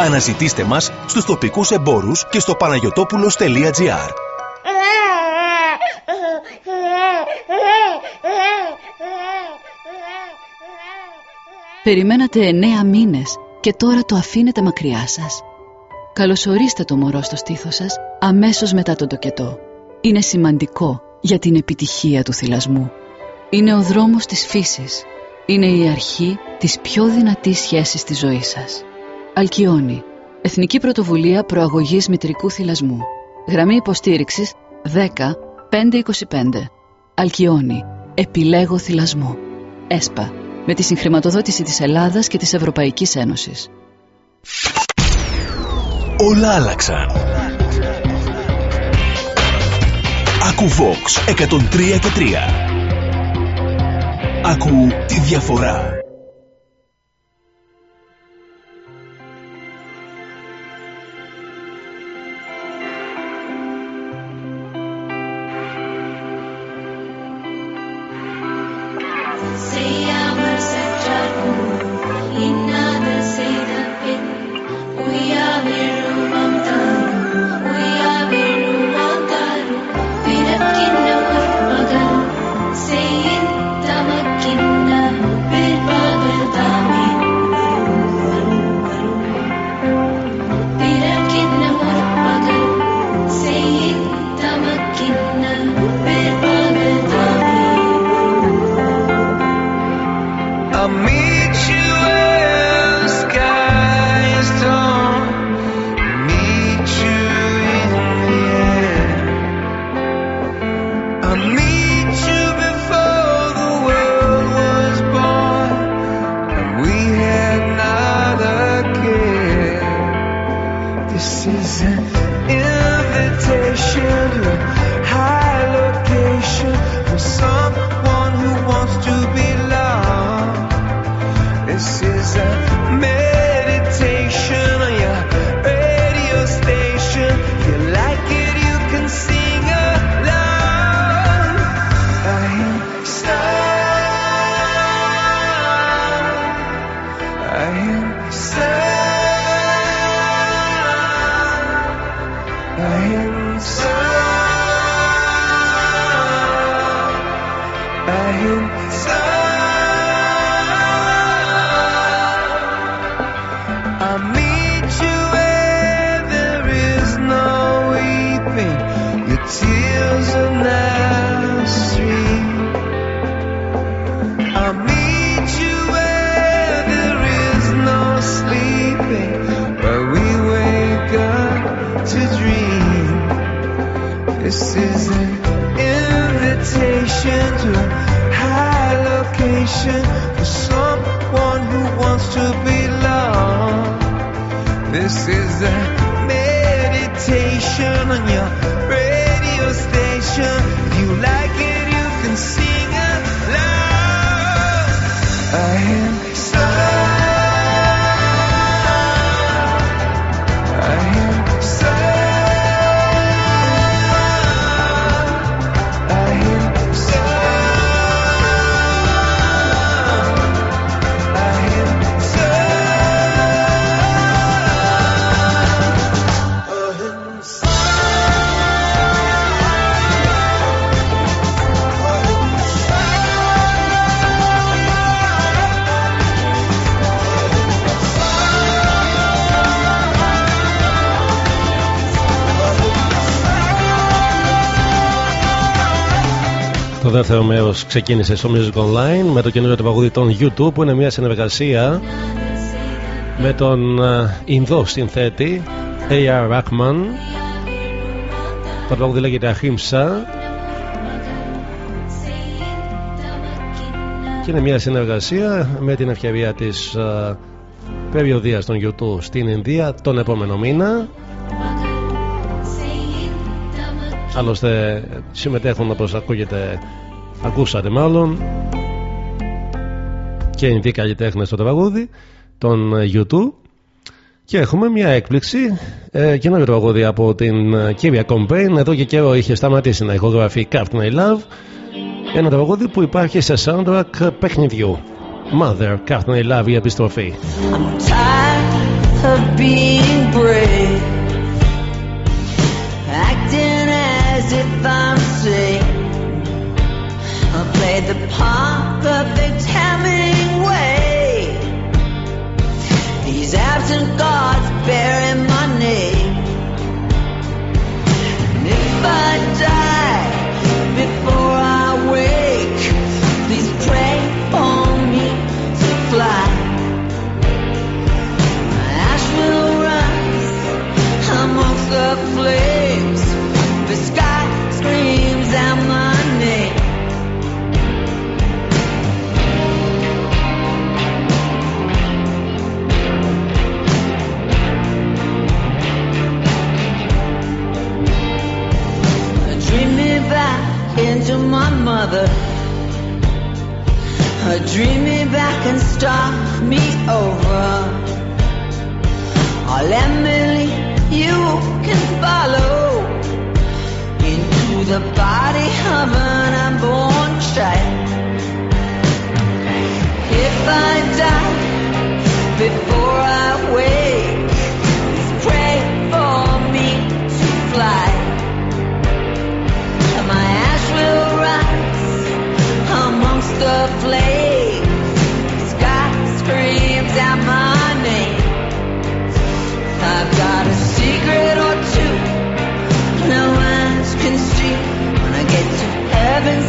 Αναζητήστε μας στους τοπικούς εμπόρους και στο παναγιωτόπουλος.gr Περιμένατε εννέα μήνες και τώρα το αφήνετε μακριά σας. Καλωσορίστε το μωρό στο στήθος σας αμέσως μετά τον τοκετό. Είναι σημαντικό για την επιτυχία του θυλασμού. Είναι ο δρόμος της φύσης. Είναι η αρχή της πιο δυνατής σχέσης της ζωής σας. Αλκιόνι. Εθνική Πρωτοβουλία Προαγωγής Μητρικού Θυλασμού. Γραμμή υποστήριξης 10 525. Αλκιόνι. Επιλέγω θυλασμό. ΕΣΠΑ. Με τη συγχρηματοδότηση της Ελλάδας και της Ευρωπαϊκής Ένωσης. Όλα άλλαξαν. Ακού Vox 103 και 3. Ακού τη διαφορά. Δεύτερο μέρο ξεκίνησε στο Music Online με το καινούριο τραγούδι των YouTube που είναι μια συνεργασία με τον ε, Ινδό συνθέτη A.R. Rahman. Το τραγούδι λέγεται Ahimsa και είναι μια συνεργασία με την ευκαιρία της ε, περιοδίας των YouTube στην Ινδία τον επόμενο μήνα Άλλωστε συμμετέχουν όπως ακούγεται Ακούσατε μάλλον Και είναι δύο καλλιτέχνε στο τραγούδι Των ε, YouTube. Και έχουμε μια έκπληξη ε, Καινούριο τραγούδι από την ε, κύρια Κομπέιν Εδώ και καιρό είχε σταματήσει να ηχογραφεί Captain I Love. Ένα τραγούδι που υπάρχει σε soundtrack παιχνιδιού. Mother, Captain I Love η επιστροφή. Tired of being brave, played perfect Hemingway. These absent gods bearing my name. And if I die before I wake, please pray for me to fly. My ash will rise amongst the flames. Mother. Dream me back and start me over. Or let me you can follow into the body of an unborn child. If I die before I wake,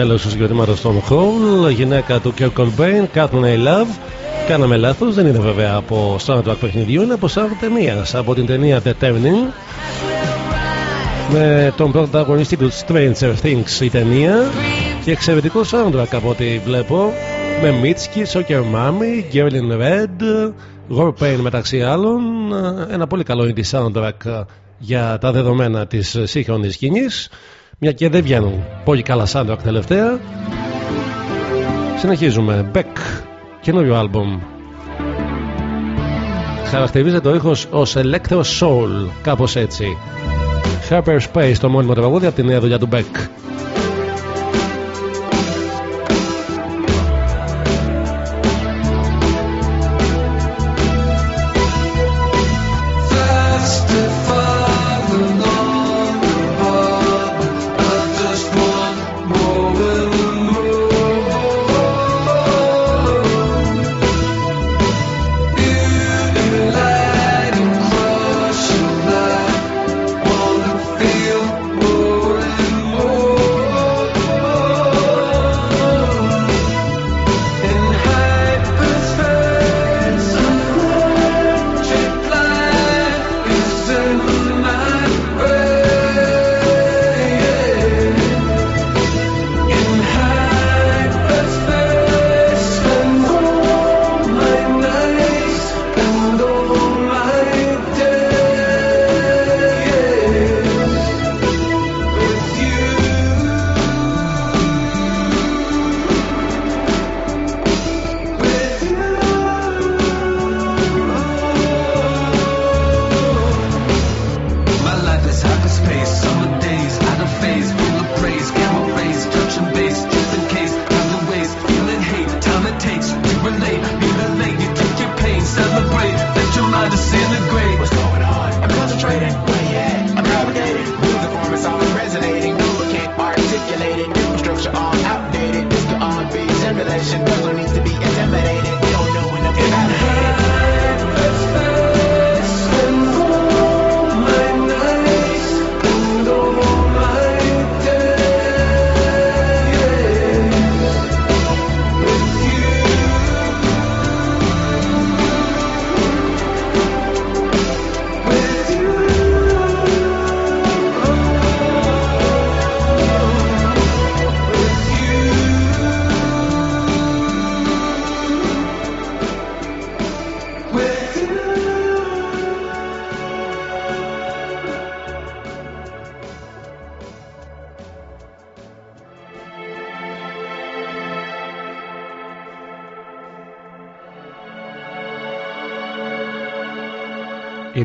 name. Μέλος του συγκροτήματος των Hole, γυναίκα του Kirk Cobain, Courtney Love. Κάναμε λάθος, δεν είναι βέβαια από soundtrack παιχνιδιού, είναι από soundtrack ταινία. Από την ταινία The Turning. Με τον πρωταγωνιστή του Stranger Things η ταινία. Και εξαιρετικό soundtrack από ό,τι βλέπω. Με Mitski, Soccer Mommy, Girl in Red, Warpaint μεταξύ άλλων. Ένα πολύ καλό indie soundtrack για τα δεδομένα της σύγχρονης σκηνής μια και δεν βγαίνουν πολύ καλά σαν τελευταία. Συνεχίζουμε. Beck, καινούριο άλμπομ. Χαρακτηρίζεται ο ήχος ως Electro Soul, κάπως έτσι. Harper Space, το μόνιμο τραγούδι από τη νέα δουλειά του Beck.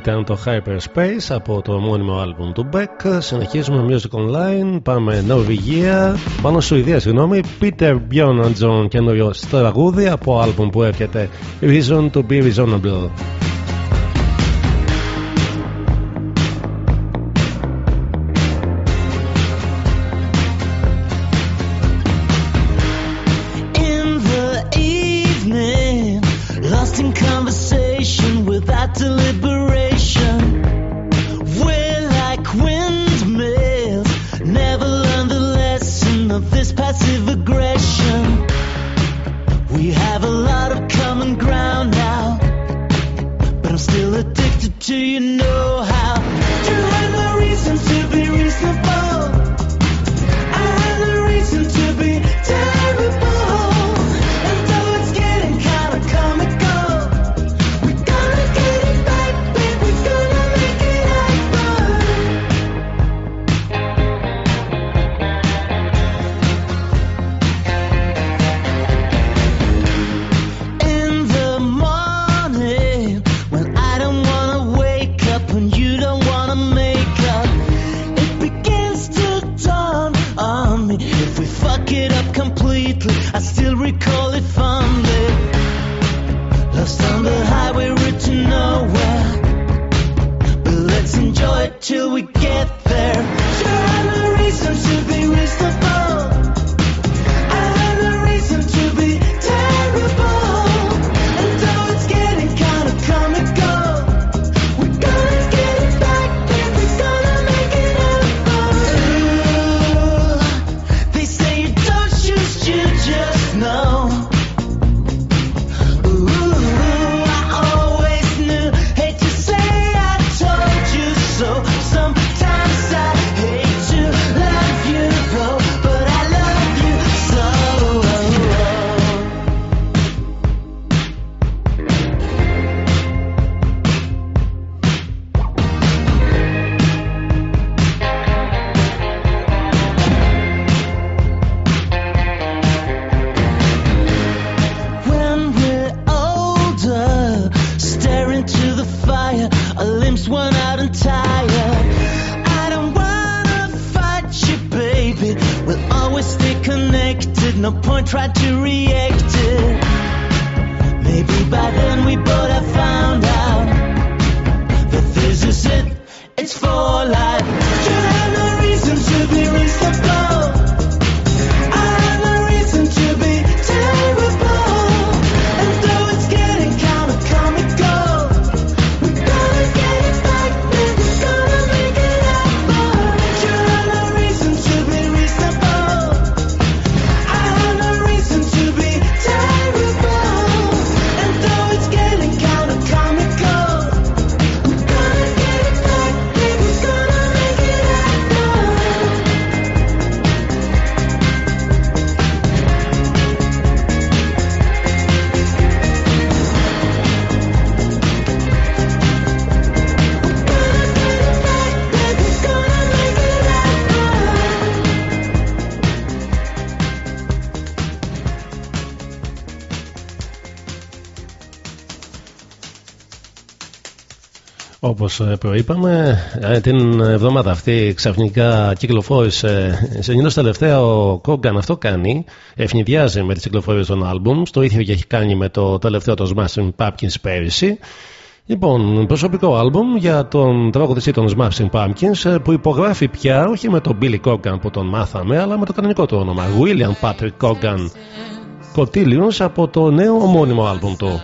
ήταν το Hyperspace από το μόνιμο άλμπουμ του Beck. Συνεχίζουμε Music Online. Πάμε Νορβηγία. Πάνω Σουηδία, συγγνώμη. Peter Bjorn John καινούριο τραγούδι από άλμπουμ που έρχεται Reason to be Reasonable. Όπως ε, προείπαμε, ε, την εβδομάδα αυτή ξαφνικά κυκλοφόρησε σε τελευταία ο Κόγκαν αυτό κάνει, ευνηδιάζει με τις κυκλοφορίες των άλμπουμ, το ίδιο και έχει κάνει με το τελευταίο το Smashing Pumpkins πέρυσι. Λοιπόν, προσωπικό άλμπουμ για τον τραγουδιστή των Smashing Pumpkins ε, που υπογράφει πια όχι με τον Billy Corgan που τον μάθαμε αλλά με το κανονικό του όνομα William Patrick Corgan Cotillions από το νέο ομώνυμο άλμπουμ του.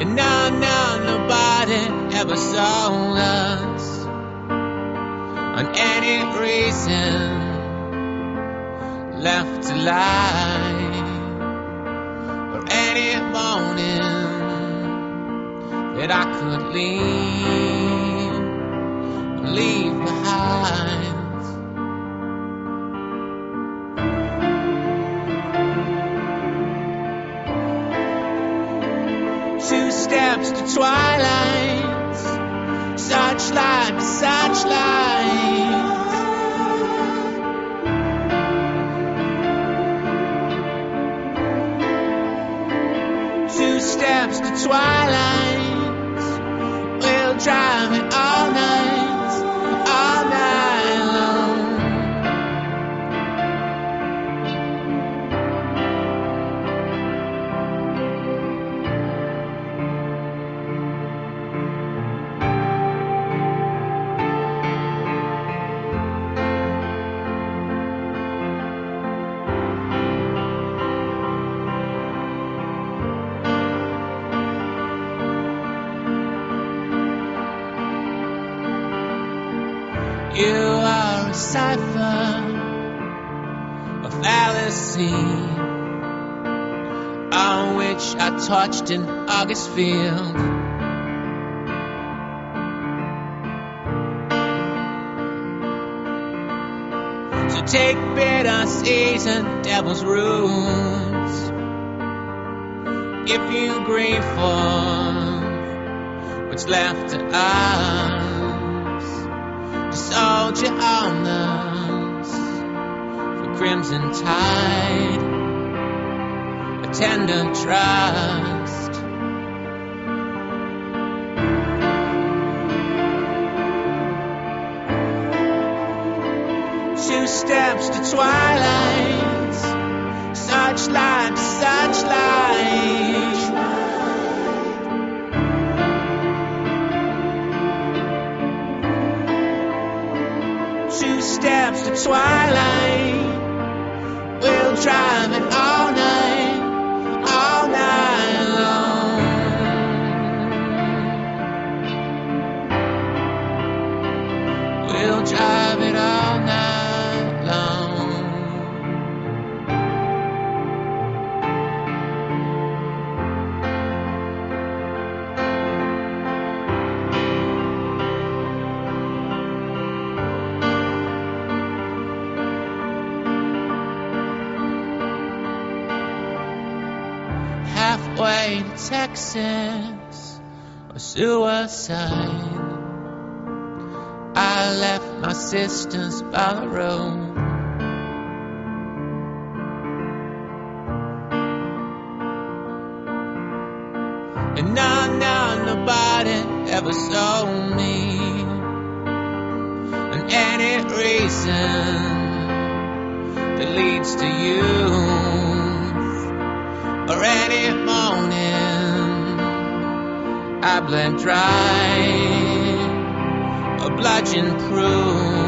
And no, no, nobody ever sold us on any reason left to lie or any morning that I could leave leave behind. to twilight. Such light such light Two steps to twilight, we'll drive it cipher of fallacy on which I touched an August field. So take bitter season, devil's rules. If you grieve for what's left to us soldier honors for crimson tide, a tender trust. Two steps to twilight, such light, such light. Steps to twilight. We'll drive it Texas, or suicide. I left my sisters by the road. And now, now, nobody ever saw me. And any reason that leads to you or any I bled dry, bludgeon proof.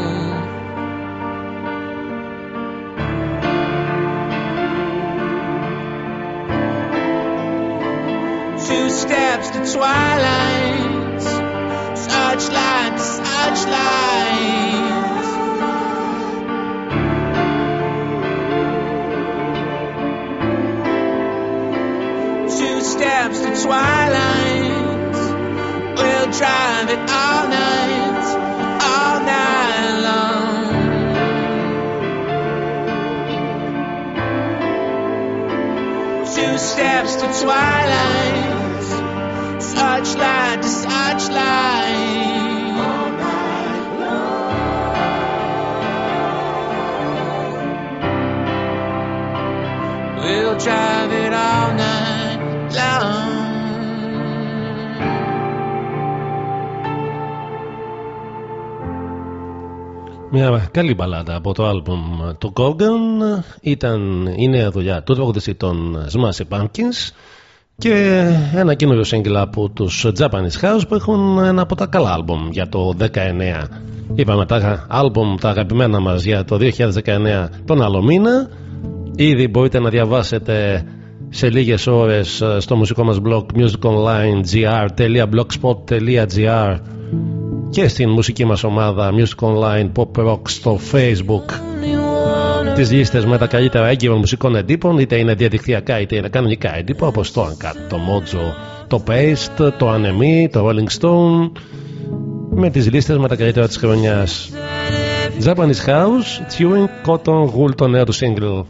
Two steps to twilight, searchlight, searchlight. Two steps to twilight, drive it all night, all night long. Two steps to twilight, searchlight to searchlight. We'll drive Μια καλή μπαλάτα από το άλμπουμ του Kogan ήταν η νέα δουλειά του τραγουδιστή των Smashing Pumpkins και ένα καινούριο σύγκλα από τους Japanese House που έχουν ένα από τα καλά άλμπουμ για το 19 είπαμε τα άλμπουμ τα αγαπημένα μας για το 2019 τον άλλο μήνα. Ήδη μπορείτε να διαβάσετε σε λίγες ώρες στο μουσικό μας blog musiconlinegr.blogspot.gr και στην μουσική μας ομάδα Music Online Pop Rock στο Facebook. Τις λίστες με τα καλύτερα έγκυρα μουσικών εντύπων είτε είναι διαδικτυακά είτε είναι κανονικά έντυπα όπως το Uncut, το Mojo, το Paste, το Anemi, το Rolling Stone με τις λίστες με τα καλύτερα της χρονιάς. Japanese House, Chewing Cotton Wool το νέο του single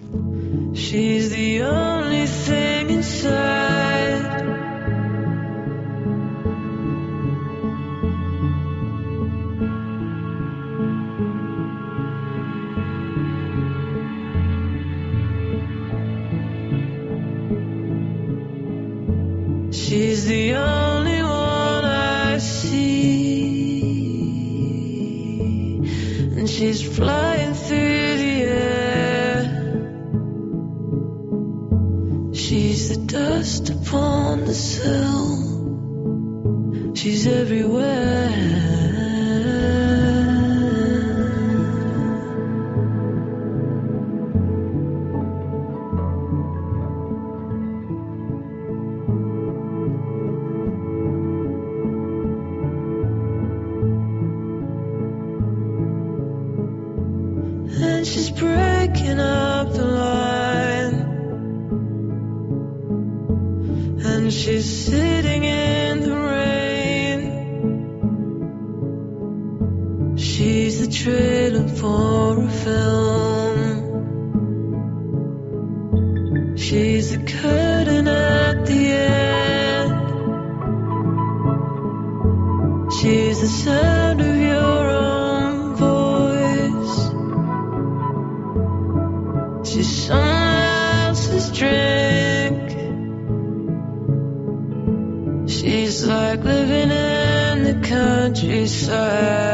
She's the only one I see, and she's flying through the air. She's the dust upon the sill. She's everywhere. And she's breaking up the line. And she's sitting in the rain. She's the trailer for closer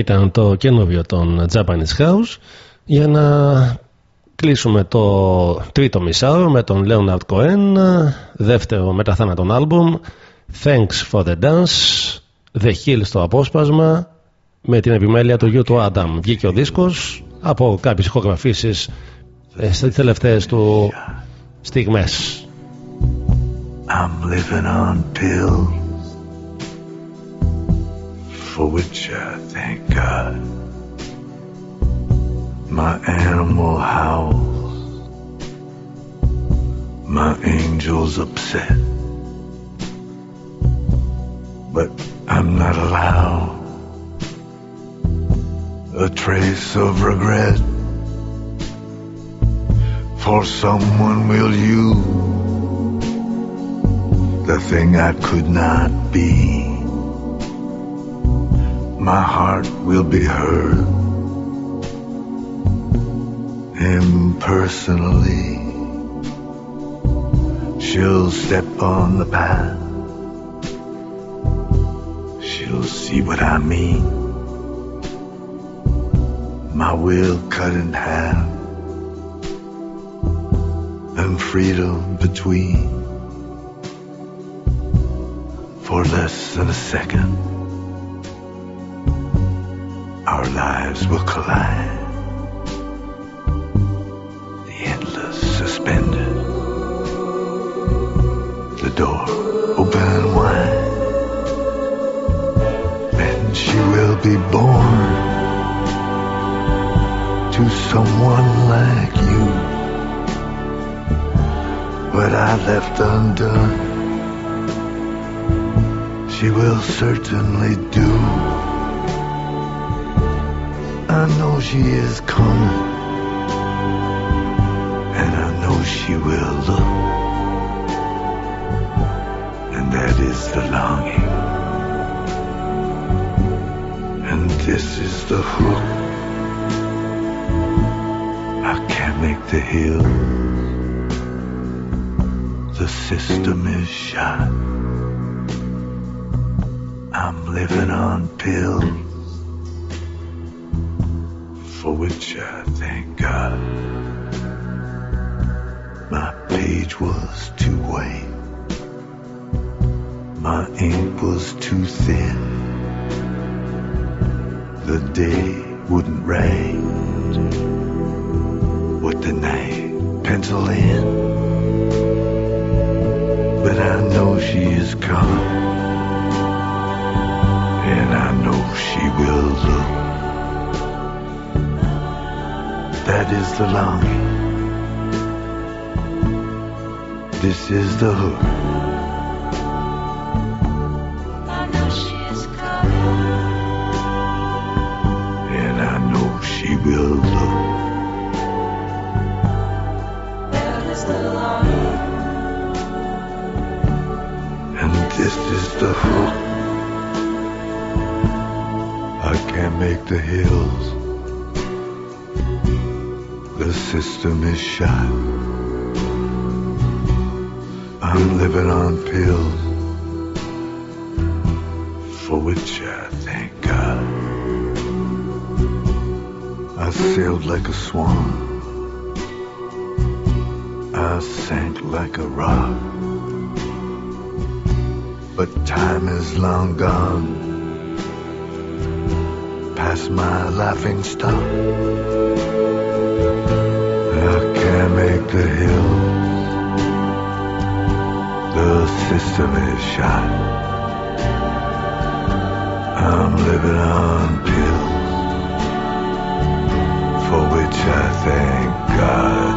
Ήταν το καινούριο των Japanese House για να κλείσουμε το τρίτο μισάωρο με τον Leonard Cohen, δεύτερο μετά θάνατον άλμπουμ Thanks for the Dance, The Hill στο απόσπασμα με την επιμέλεια του γιου του Adam. Βγήκε ο δίσκος από κάποιες ηχογραφήσεις ε, στις τελευταίες του στιγμές. I'm living on pills for which I thank God. My animal howls, my angel's upset, but I'm not allowed a trace of regret. For someone will use the thing I could not be. My heart will be heard impersonally. She'll step on the path. She'll see what I mean. My will cut in half and freedom between for less than a second. Our lives will collide. The endless suspended. The door open wide. Then she will be born to someone like you. What I left undone she will certainly do. I know she is coming, and I know she will look, and that is the longing, and this is the hook. I can't make the hill. The system is shot. I'm living on pills for which I thank God. My page was too white, my ink was too thin. The day wouldn't write what the night pencil in. But I know she is coming and I know she will look. That is the longing. This is the hook. I she. And I know she will look. That is the longing. And this is the hook. I can't make the hills. System is shot. I'm living on pills for which I thank God. I sailed like a swan. I sank like a rock. But time is long gone past my laughing stock. I can't make the hill. The system is shot. I'm living on pills for which I thank God.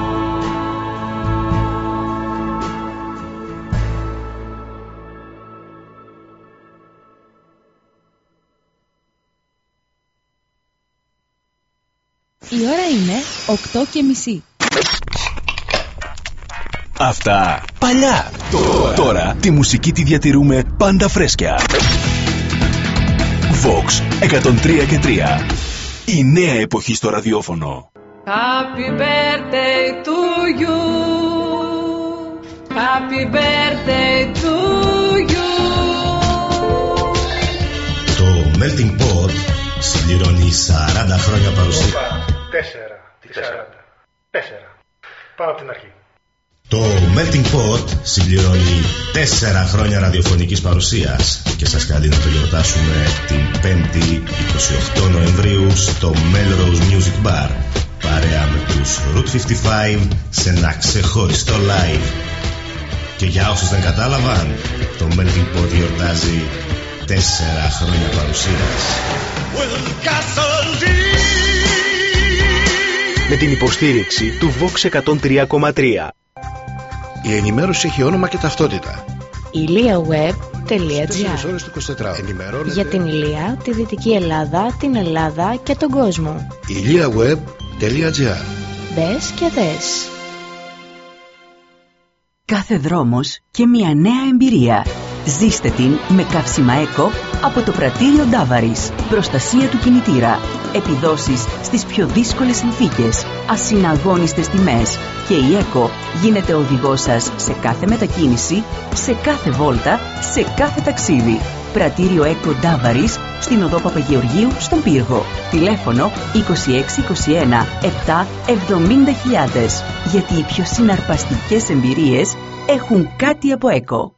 Η ώρα είναι 8 και μισή. Αυτά παλιά. Τώρα. Τώρα τη μουσική τη διατηρούμε πάντα φρέσκια. Vox 103 και 3. Η νέα εποχή στο ραδιόφωνο. Happy birthday to you. Happy birthday to you. Το Melting Pot συμπληρώνει 40 χρόνια παρουσία. Τέσσερα. Τι 40. Τέσσερα. Πάμε από την αρχή. Το Melting Pot συμπληρώνει 4 χρόνια ραδιοφωνικής παρουσίας και σας καλεί να το γιορτάσουμε την 5η 28 Νοεμβρίου στο Melrose Music Bar παρέα με τους Route 55 σε ένα ξεχωριστό live. Και για όσους δεν κατάλαβαν, το Melting Pot γιορτάζει 4 χρόνια παρουσίας. Με την υποστήριξη του Vox 103,3. Η ενημέρωση έχει όνομα και ταυτότητα. iliaweb.gr ώρες του 24 Ενημερώνεται Για την Ηλία, τη Δυτική Ελλάδα, την Ελλάδα και τον κόσμο. iliaweb.gr Μπες και δες. Κάθε δρόμος και μια νέα εμπειρία. Ζήστε την με καύσιμα ΕΚΟ από το πρατήριο Ντάβαρης. Προστασία του κινητήρα. Επιδόσεις στις πιο δύσκολες συνθήκες. Ασυναγώνιστες τιμές. Και η ΕΚΟ γίνεται οδηγός σας σε κάθε μετακίνηση, σε κάθε βόλτα, σε κάθε ταξίδι. Πρατήριο ΕΚΟ Ντάβαρης στην οδό Παπαγεωργίου στον Πύργο. Τηλέφωνο 2621 7 70.000. Γιατί οι πιο συναρπαστικές εμπειρίες έχουν κάτι από ΕΚΟ.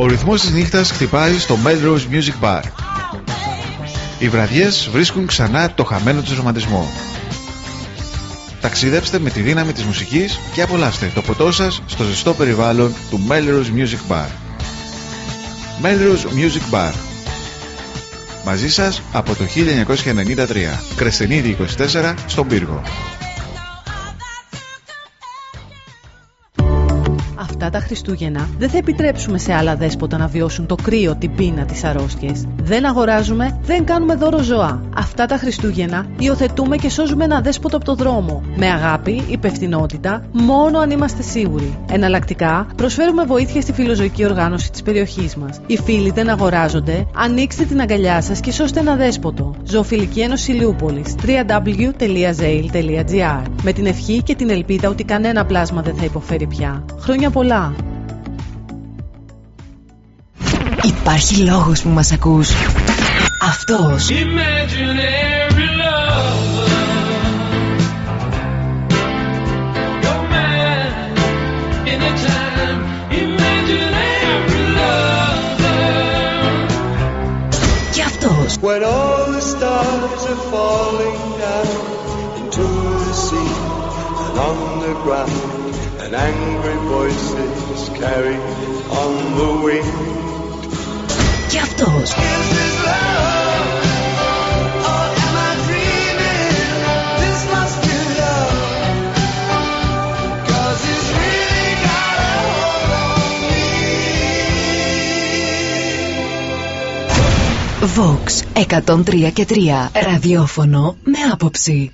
Ο ρυθμός της νύχτας χτυπάει στο Melrose Music Bar. Οι βραδιές βρίσκουν ξανά το χαμένο του ρομαντισμό. Ταξιδέψτε με τη δύναμη της μουσικής και απολαύστε το ποτό σας στο ζεστό περιβάλλον του Melrose Music Bar. Melrose Music Bar. Μαζί σας από το 1993. Κρεσθενίδη 24 στον Πύργο. Αυτά τα Χριστούγεννα δεν θα επιτρέψουμε σε άλλα δέσποτα να βιώσουν το κρύο, την πείνα, τις αρρώστιες. Δεν αγοράζουμε, δεν κάνουμε δώρο ζώα. Αυτά τα Χριστούγεννα υιοθετούμε και σώζουμε ένα δέσποτο από το δρόμο. Με αγάπη, υπευθυνότητα, μόνο αν είμαστε σίγουροι. Εναλλακτικά, προσφέρουμε βοήθεια στη φιλοζωική οργάνωση της περιοχής μας. Οι φίλοι δεν αγοράζονται, ανοίξτε την αγκαλιά σας και σώστε ένα δέσποτο. Ζωοφιλική Ένωση Λιούπολης www.zail.gr Με την ευχή και την ελπίδα ότι κανένα πλάσμα δεν θα υποφέρει πια. Χρόνια πολλά! Υπάρχει λόγος που μας ακούς. Αυτός. Imaginary lover. Your man, anytime. Imaginary lover. Και αυτός. When all the stars are falling down into the sea and underground, and angry voices carry on the wind. Και αυτός. Vox 103 και 3 ραδιόφωνο με άποψη.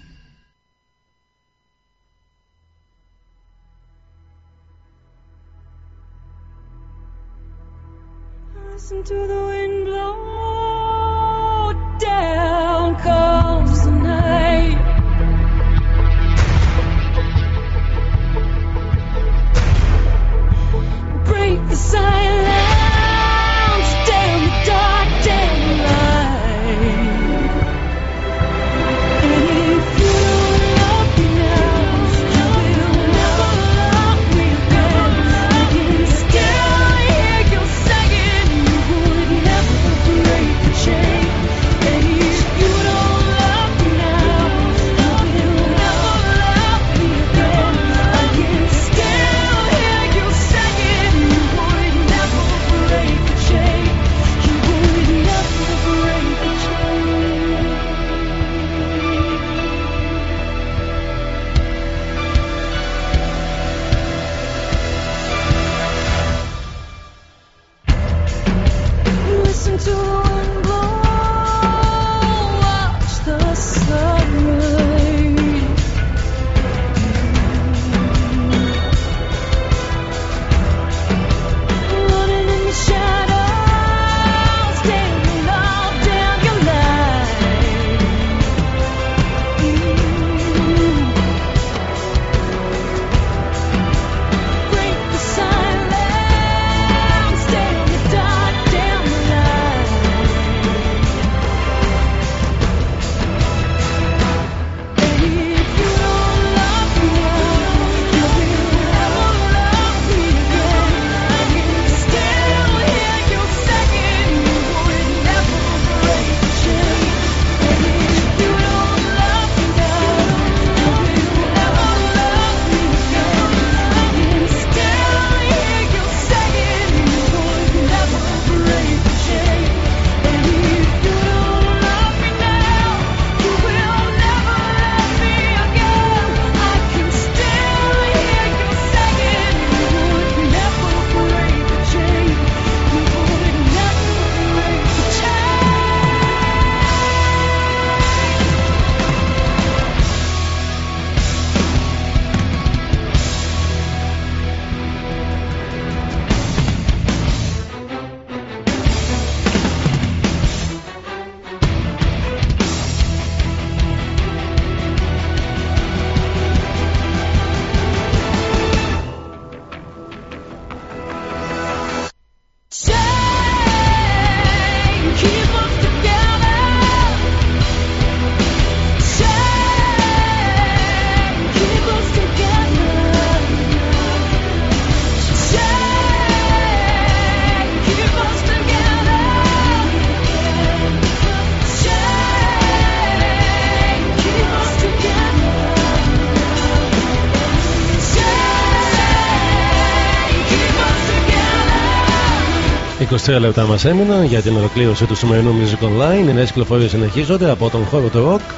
23 λεπτά μας έμειναν για την ολοκλήρωση του σημερινού Music Online. Οι νέες κυκλοφορίες συνεχίζονται από τον χώρο του rock.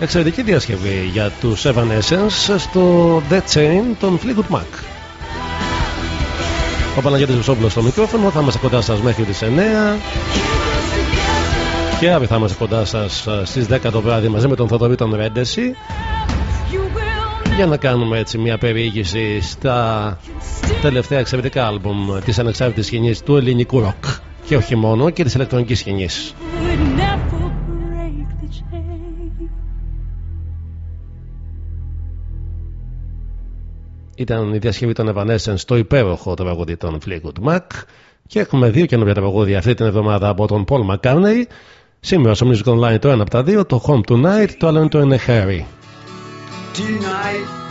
Εξαιρετική διασκευή για τους Evanescence στο Dead Chain των Fleetwood Mac. Ο Παναγιώτης Βουσόπουλος στο μικρόφωνο θα είμαστε κοντά σας μέχρι τις 9 και αύριο θα είμαστε κοντά σας στις 10 το βράδυ μαζί με τον Θοδωρή τον Ρέντεση για να κάνουμε έτσι μια περιήγηση στα τελευταία εξαιρετικά άλμπουμ της ανεξάρτητης σκηνής του ελληνικού ροκ. Και όχι μόνο και της ηλεκτρονικής σκηνής. Ήταν η διασκευή των Evanescence στο υπέροχο τραγούδι των Fleetwood Mac. Και έχουμε δύο καινούργια τραγούδια αυτή την εβδομάδα από τον Paul McCartney. Σήμερα στο Music Online το ένα από τα δύο το Home Tonight το άλλο είναι το Είναι Harry Tonight,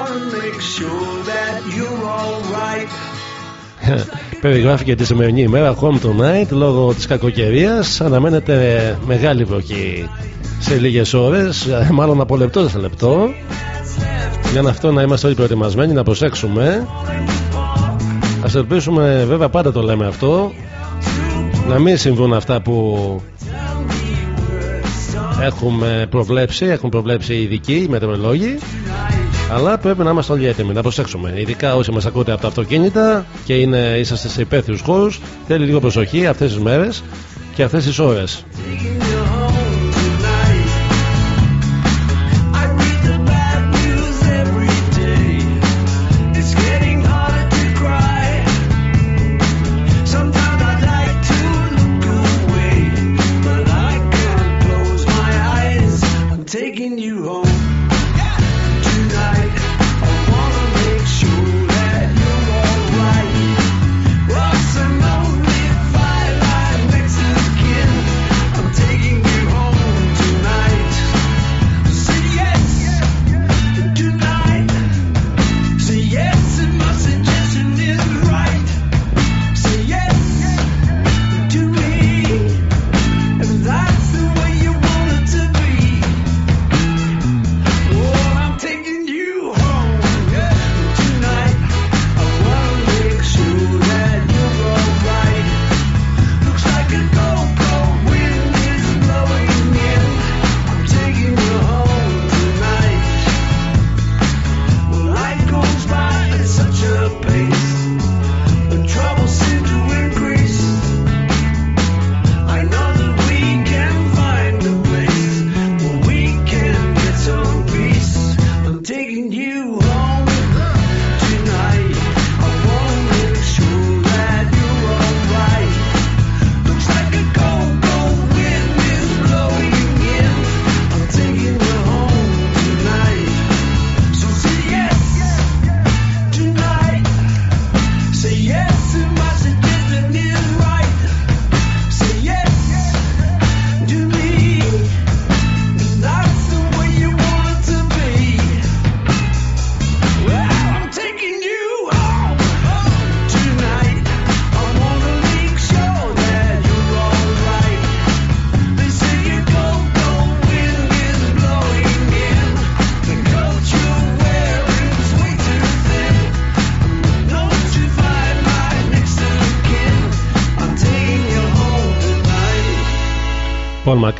I wanna make sure that you're alright. Περιγράφει και τη σημερινή ημέρα Home Tonight λόγω της κακοκαιρίας. Αναμένεται μεγάλη βροχή σε λίγες ώρες μάλλον από λεπτό σε λεπτό. Για να αυτό να είμαστε όλοι προετοιμασμένοι να προσέξουμε. Ας ελπίσουμε βέβαια πάντα το λέμε αυτό να μην συμβούν αυτά που έχουμε προβλέψει έχουν προβλέψει οι ειδικοί, οι μετεωρολόγοι αλλά πρέπει να είμαστε όλοι έτοιμοι να προσέξουμε. Ειδικά όσοι μας ακούτε από τα αυτοκίνητα και είναι, είσαστε σε υπαίθριους χώρους θέλει λίγο προσοχή αυτές τις μέρες και αυτές τις ώρες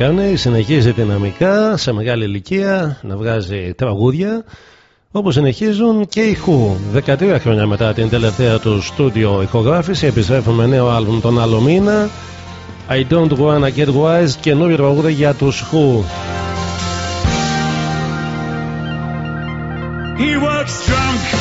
Paul McCartney συνεχίζει δυναμικά σε μεγάλη ηλικία να βγάζει τραγούδια όπως συνεχίζουν και οι Who. 13 χρόνια μετά την τελευταία του στούντιο ηχογράφηση επιστρέφουν με νέο άλμπουμ τον άλλο μήνα. I don't wanna get wise καινούριο τραγούδι για τους Who. He was drunk,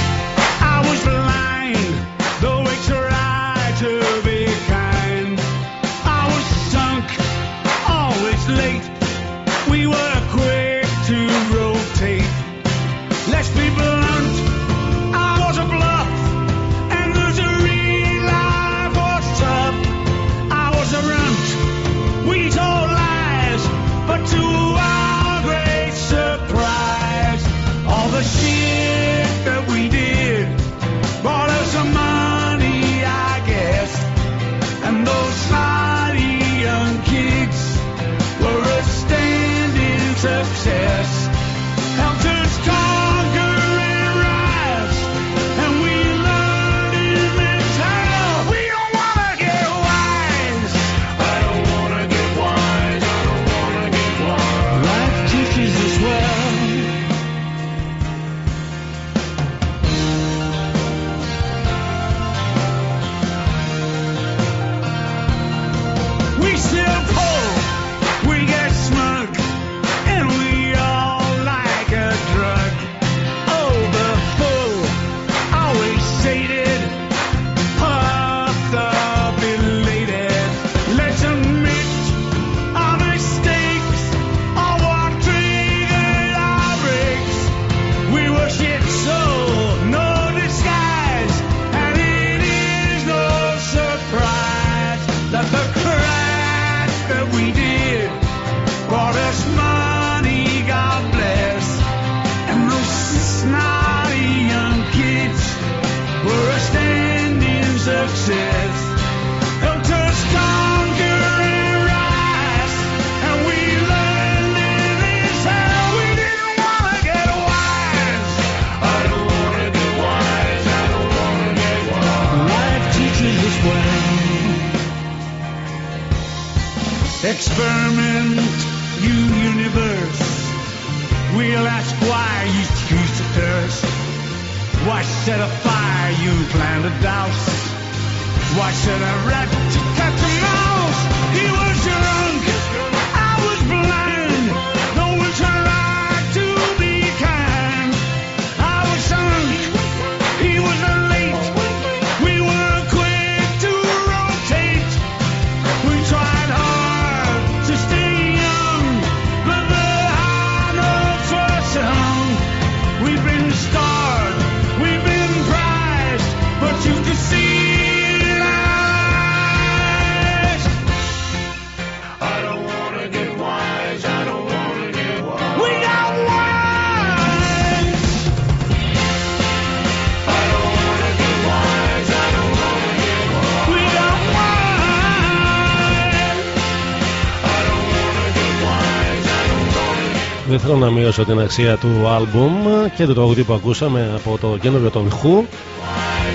wanna Δεν θέλω να μειώσω την αξία του άλμπουμ και του τραγουδί που ακούσαμε από το καινούριο των Who.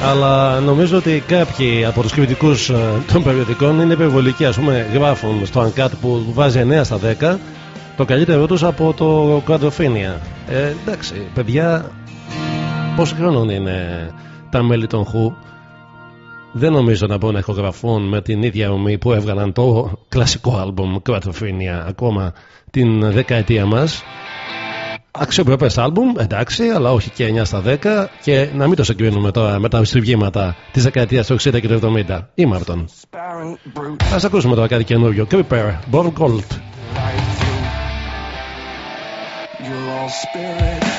Αλλά νομίζω ότι κάποιοι από τους κριτικούς ε, των περιοδικών είναι υπερβολικοί ας πούμε γράφουν στο Uncut που βάζει 9 στα 10 το καλύτερο τους από το Quadrophenia. Ε, εντάξει παιδιά πόσο χρόνο είναι τα μέλη των Who; Δεν νομίζω να μπορούν να ηχογραφούν με την ίδια ομή που έβγαλαν το κλασικό άλμπουμ Quadrophenia ακόμα την δεκαετία μας Αξιοπρεπέ άλμπουμ, εντάξει, αλλά όχι και 9 στα 10 και να μην το συγκρίνουμε τώρα με τα στριγγύματα της δεκαετίας του 60 και του 70. Ή Μάρτον. Α ακούσουμε τώρα κάτι καινούριο. Creeper, Born Cold. You're all spirit.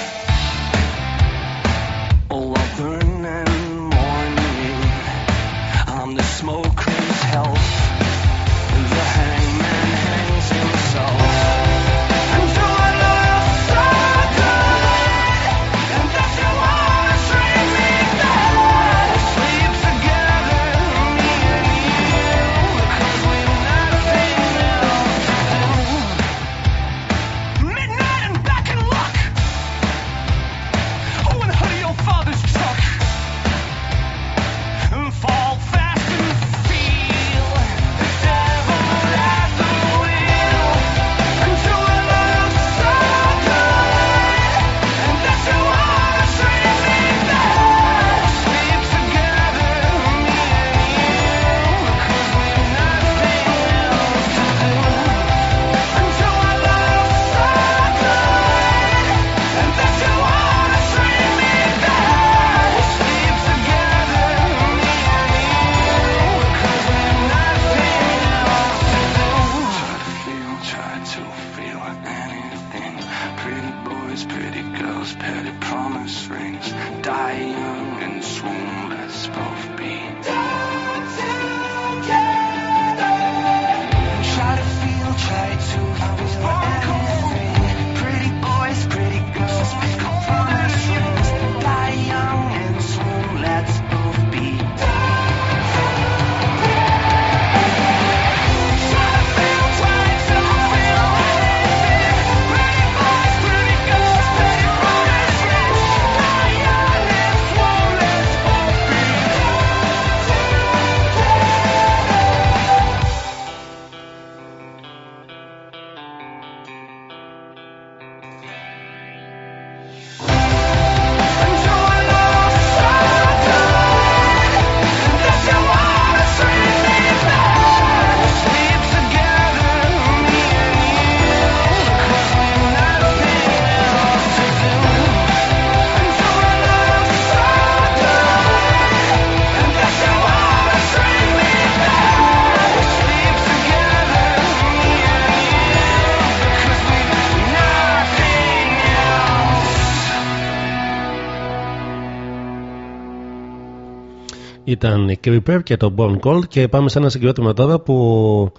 Ήταν η Creeper και το Born Cold και πάμε σε ένα συγκρότημα τώρα που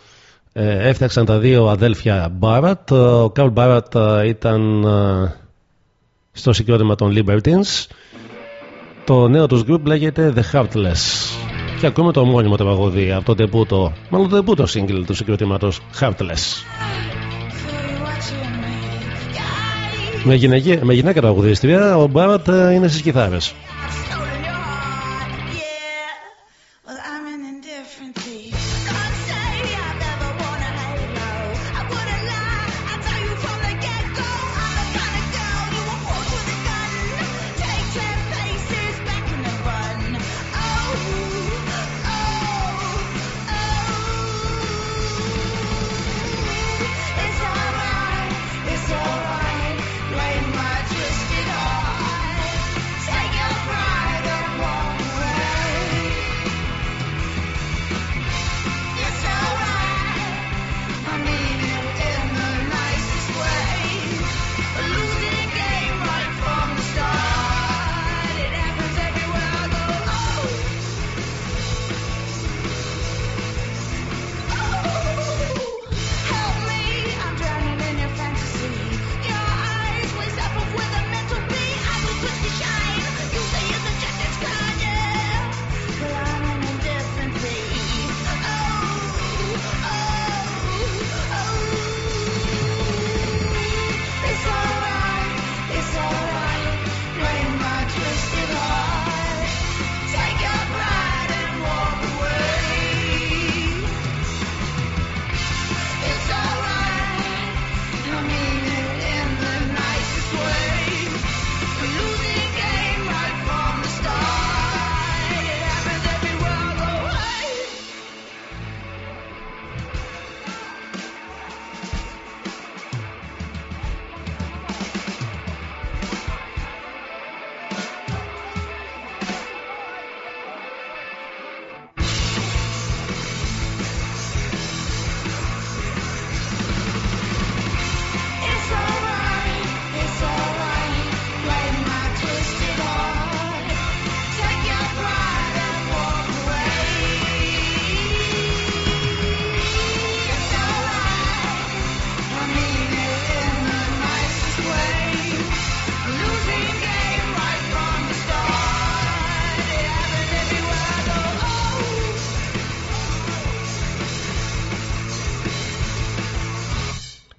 ε, έφτιαξαν τα δύο αδέλφια Barrett. Ο Carl Barrett ε, ήταν ε, στο συγκρότημα των Libertines. Το νέο τους group λέγεται The Heartless. Και ακούμε το μόνιμο τραγούδι από το τεπούτο, μάλλον το τεπούτο single του συγκροτήματος Heartless. Με, γυναική, με γυναίκα τραγουδίστρια, ο Μπάρατ ε, είναι στις κιθάρες.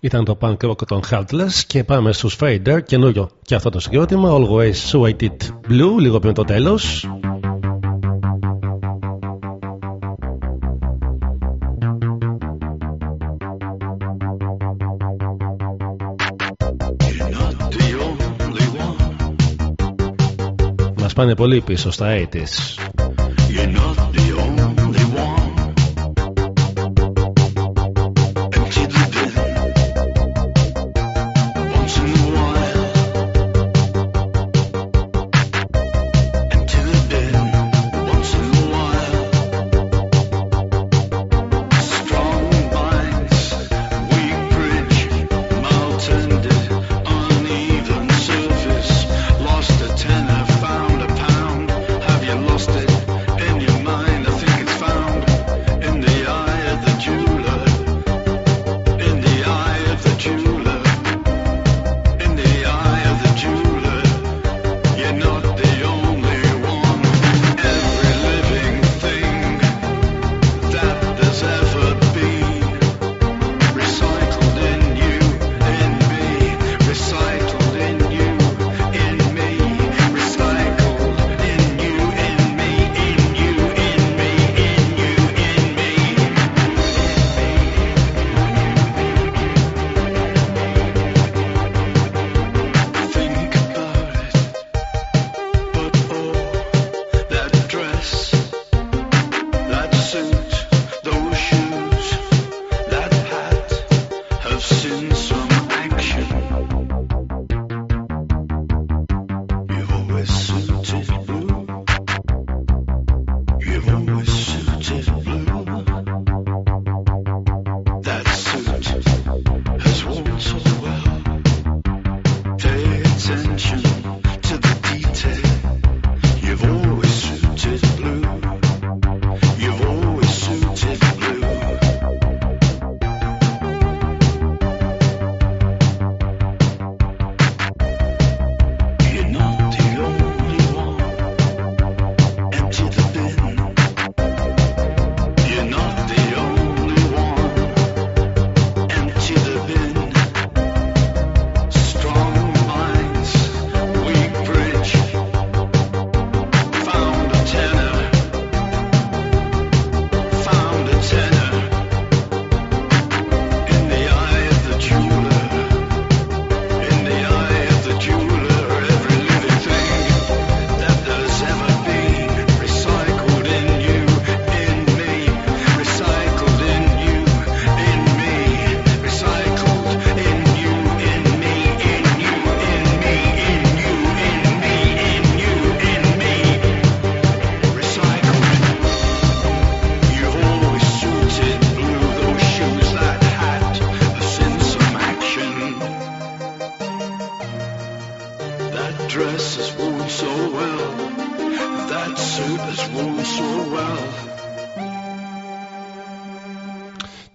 Ήταν το punk rock των Heartless και πάμε στους Fader, καινούριο και αυτό το συγκρότημα, Always Waited Blue, λίγο πριν το τέλος. Μας πάνε πολύ πίσω στα 80's.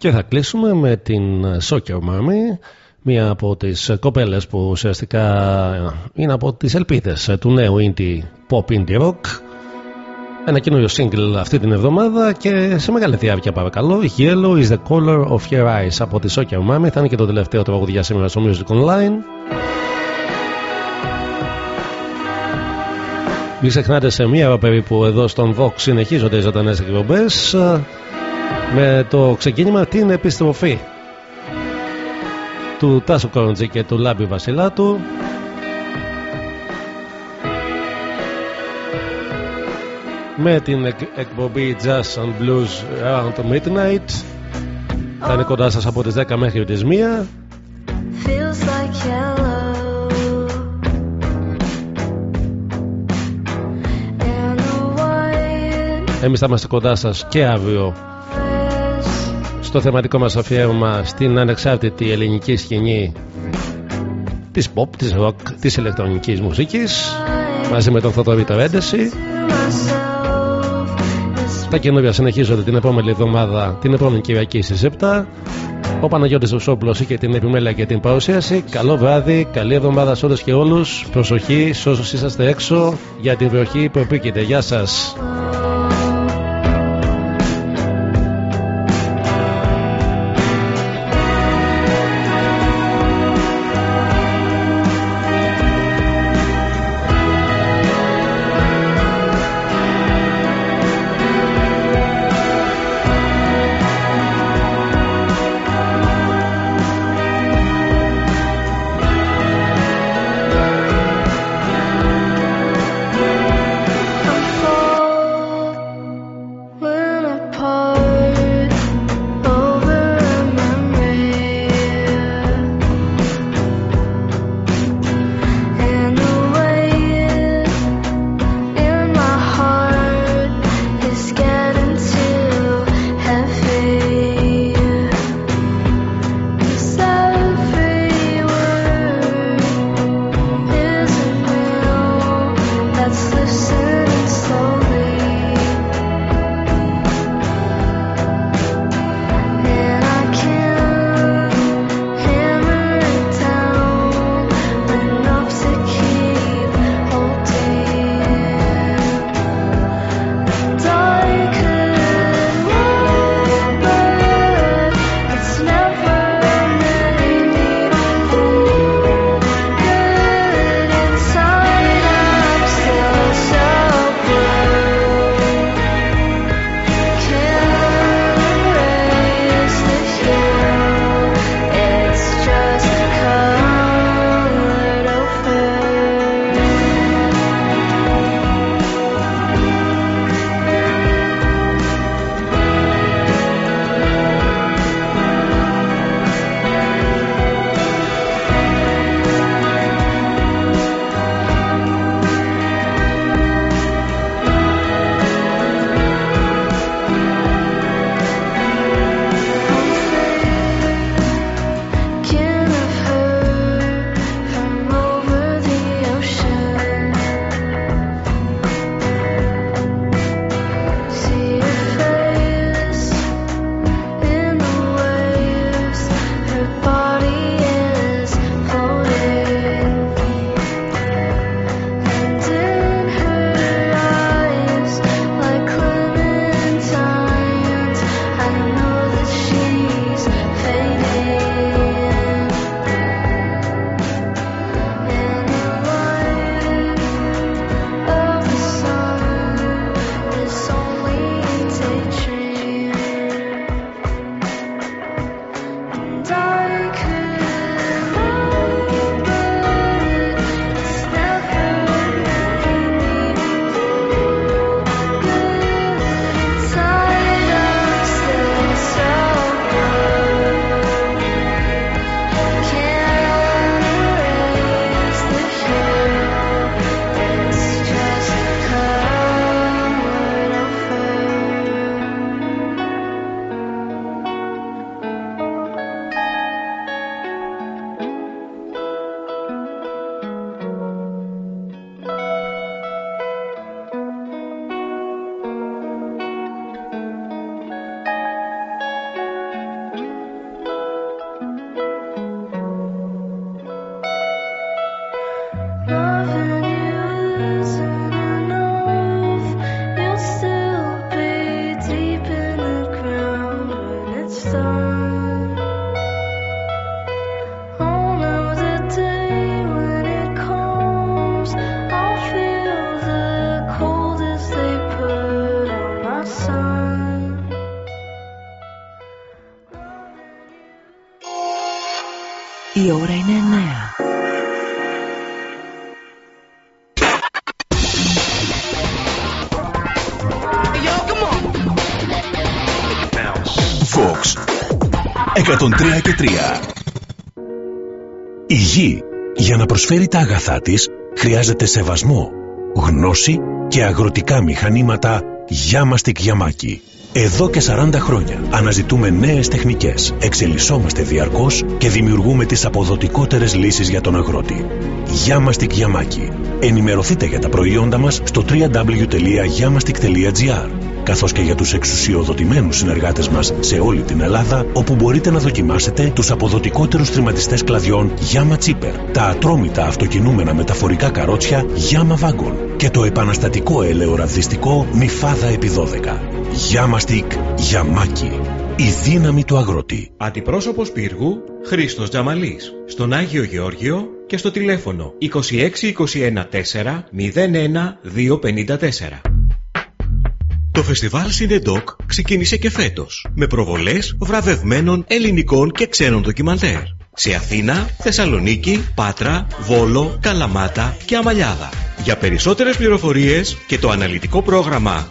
Και θα κλείσουμε με την Soccer Mommy, μία από τις κοπέλες που ουσιαστικά είναι από τις ελπίδες του νέου indie pop indie rock. Ένα καινούριο single αυτή την εβδομάδα και σε μεγάλη διάρκεια παρακαλώ. Yellow is the color of your eyes από τη Soccer Mommy. Θα είναι και το τελευταίο τραγούδι για σήμερα στο Music Online. Μην ξεχνάτε σε μία ώρα περίπου εδώ στον Vox συνεχίζονται οι ζωντανές εκπομπές με το ξεκίνημα την επιστροφή του Τάσου Κόροντζη και του Λάμπη Βασιλάτου. Με την εκ- εκπομπή Jazz and Blues Around Midnight. Θα είναι κοντά σας από τις 10 μέχρι τις 1 Feels like yellow. And the white εμείς θα είμαστε κοντά σας και αύριο στο θεματικό μας αφιέρωμα στην ανεξάρτητη ελληνική σκηνή της pop, της rock, της ηλεκτρονικής μουσικής μαζί με τον Θοδωρή Τερέντεση. Τα καινούργια συνεχίζονται την επόμενη εβδομάδα την επόμενη Κυριακή στις 7 ο Παναγιώτης Ρουσόπουλος είχε την επιμέλεια και την παρουσίαση. Καλό βράδυ, καλή εβδομάδα σε όλες και όλους. Προσοχή σε όσους είσαστε έξω για την βροχή που επίκειται. Γεια σας γη για να προσφέρει τα αγαθά της χρειάζεται σεβασμό, γνώση και αγροτικά μηχανήματα Γιάμαστικ Γιαμάκι. Εδώ και 40 χρόνια αναζητούμε νέες τεχνικές, εξελισσόμαστε διαρκώς και δημιουργούμε τις αποδοτικότερες λύσεις για τον αγρότη. Γιάμαστικ Γιαμάκι. Ενημερωθείτε για τα προϊόντα μας στο www.yamastik.gr καθώς και για τους εξουσιοδοτημένους συνεργάτες μας σε όλη την Ελλάδα, όπου μπορείτε να δοκιμάσετε τους αποδοτικότερους τριματιστές κλαδιών Yama Chipper, τα ατρόμητα αυτοκινούμενα μεταφορικά καρότσια Yama Wagon και το επαναστατικό ελαιοραβδιστικό Μιφάδα επί 12. Yama Stick Yamaki. Η δύναμη του αγρότη. Αντιπρόσωπος πύργου Χρήστος Τζαμαλής. Στον Άγιο Γεώργιο και στο τηλέφωνο 26214 01254. Το φεστιβάλ Σινεντόκ ξεκίνησε και φέτος με προβολές βραβευμένων ελληνικών και ξένων ντοκιμαντέρ σε Αθήνα, Θεσσαλονίκη, Πάτρα, Βόλο, Καλαμάτα και Αμαλιάδα. Για περισσότερες πληροφορίες και το αναλυτικό πρόγραμμα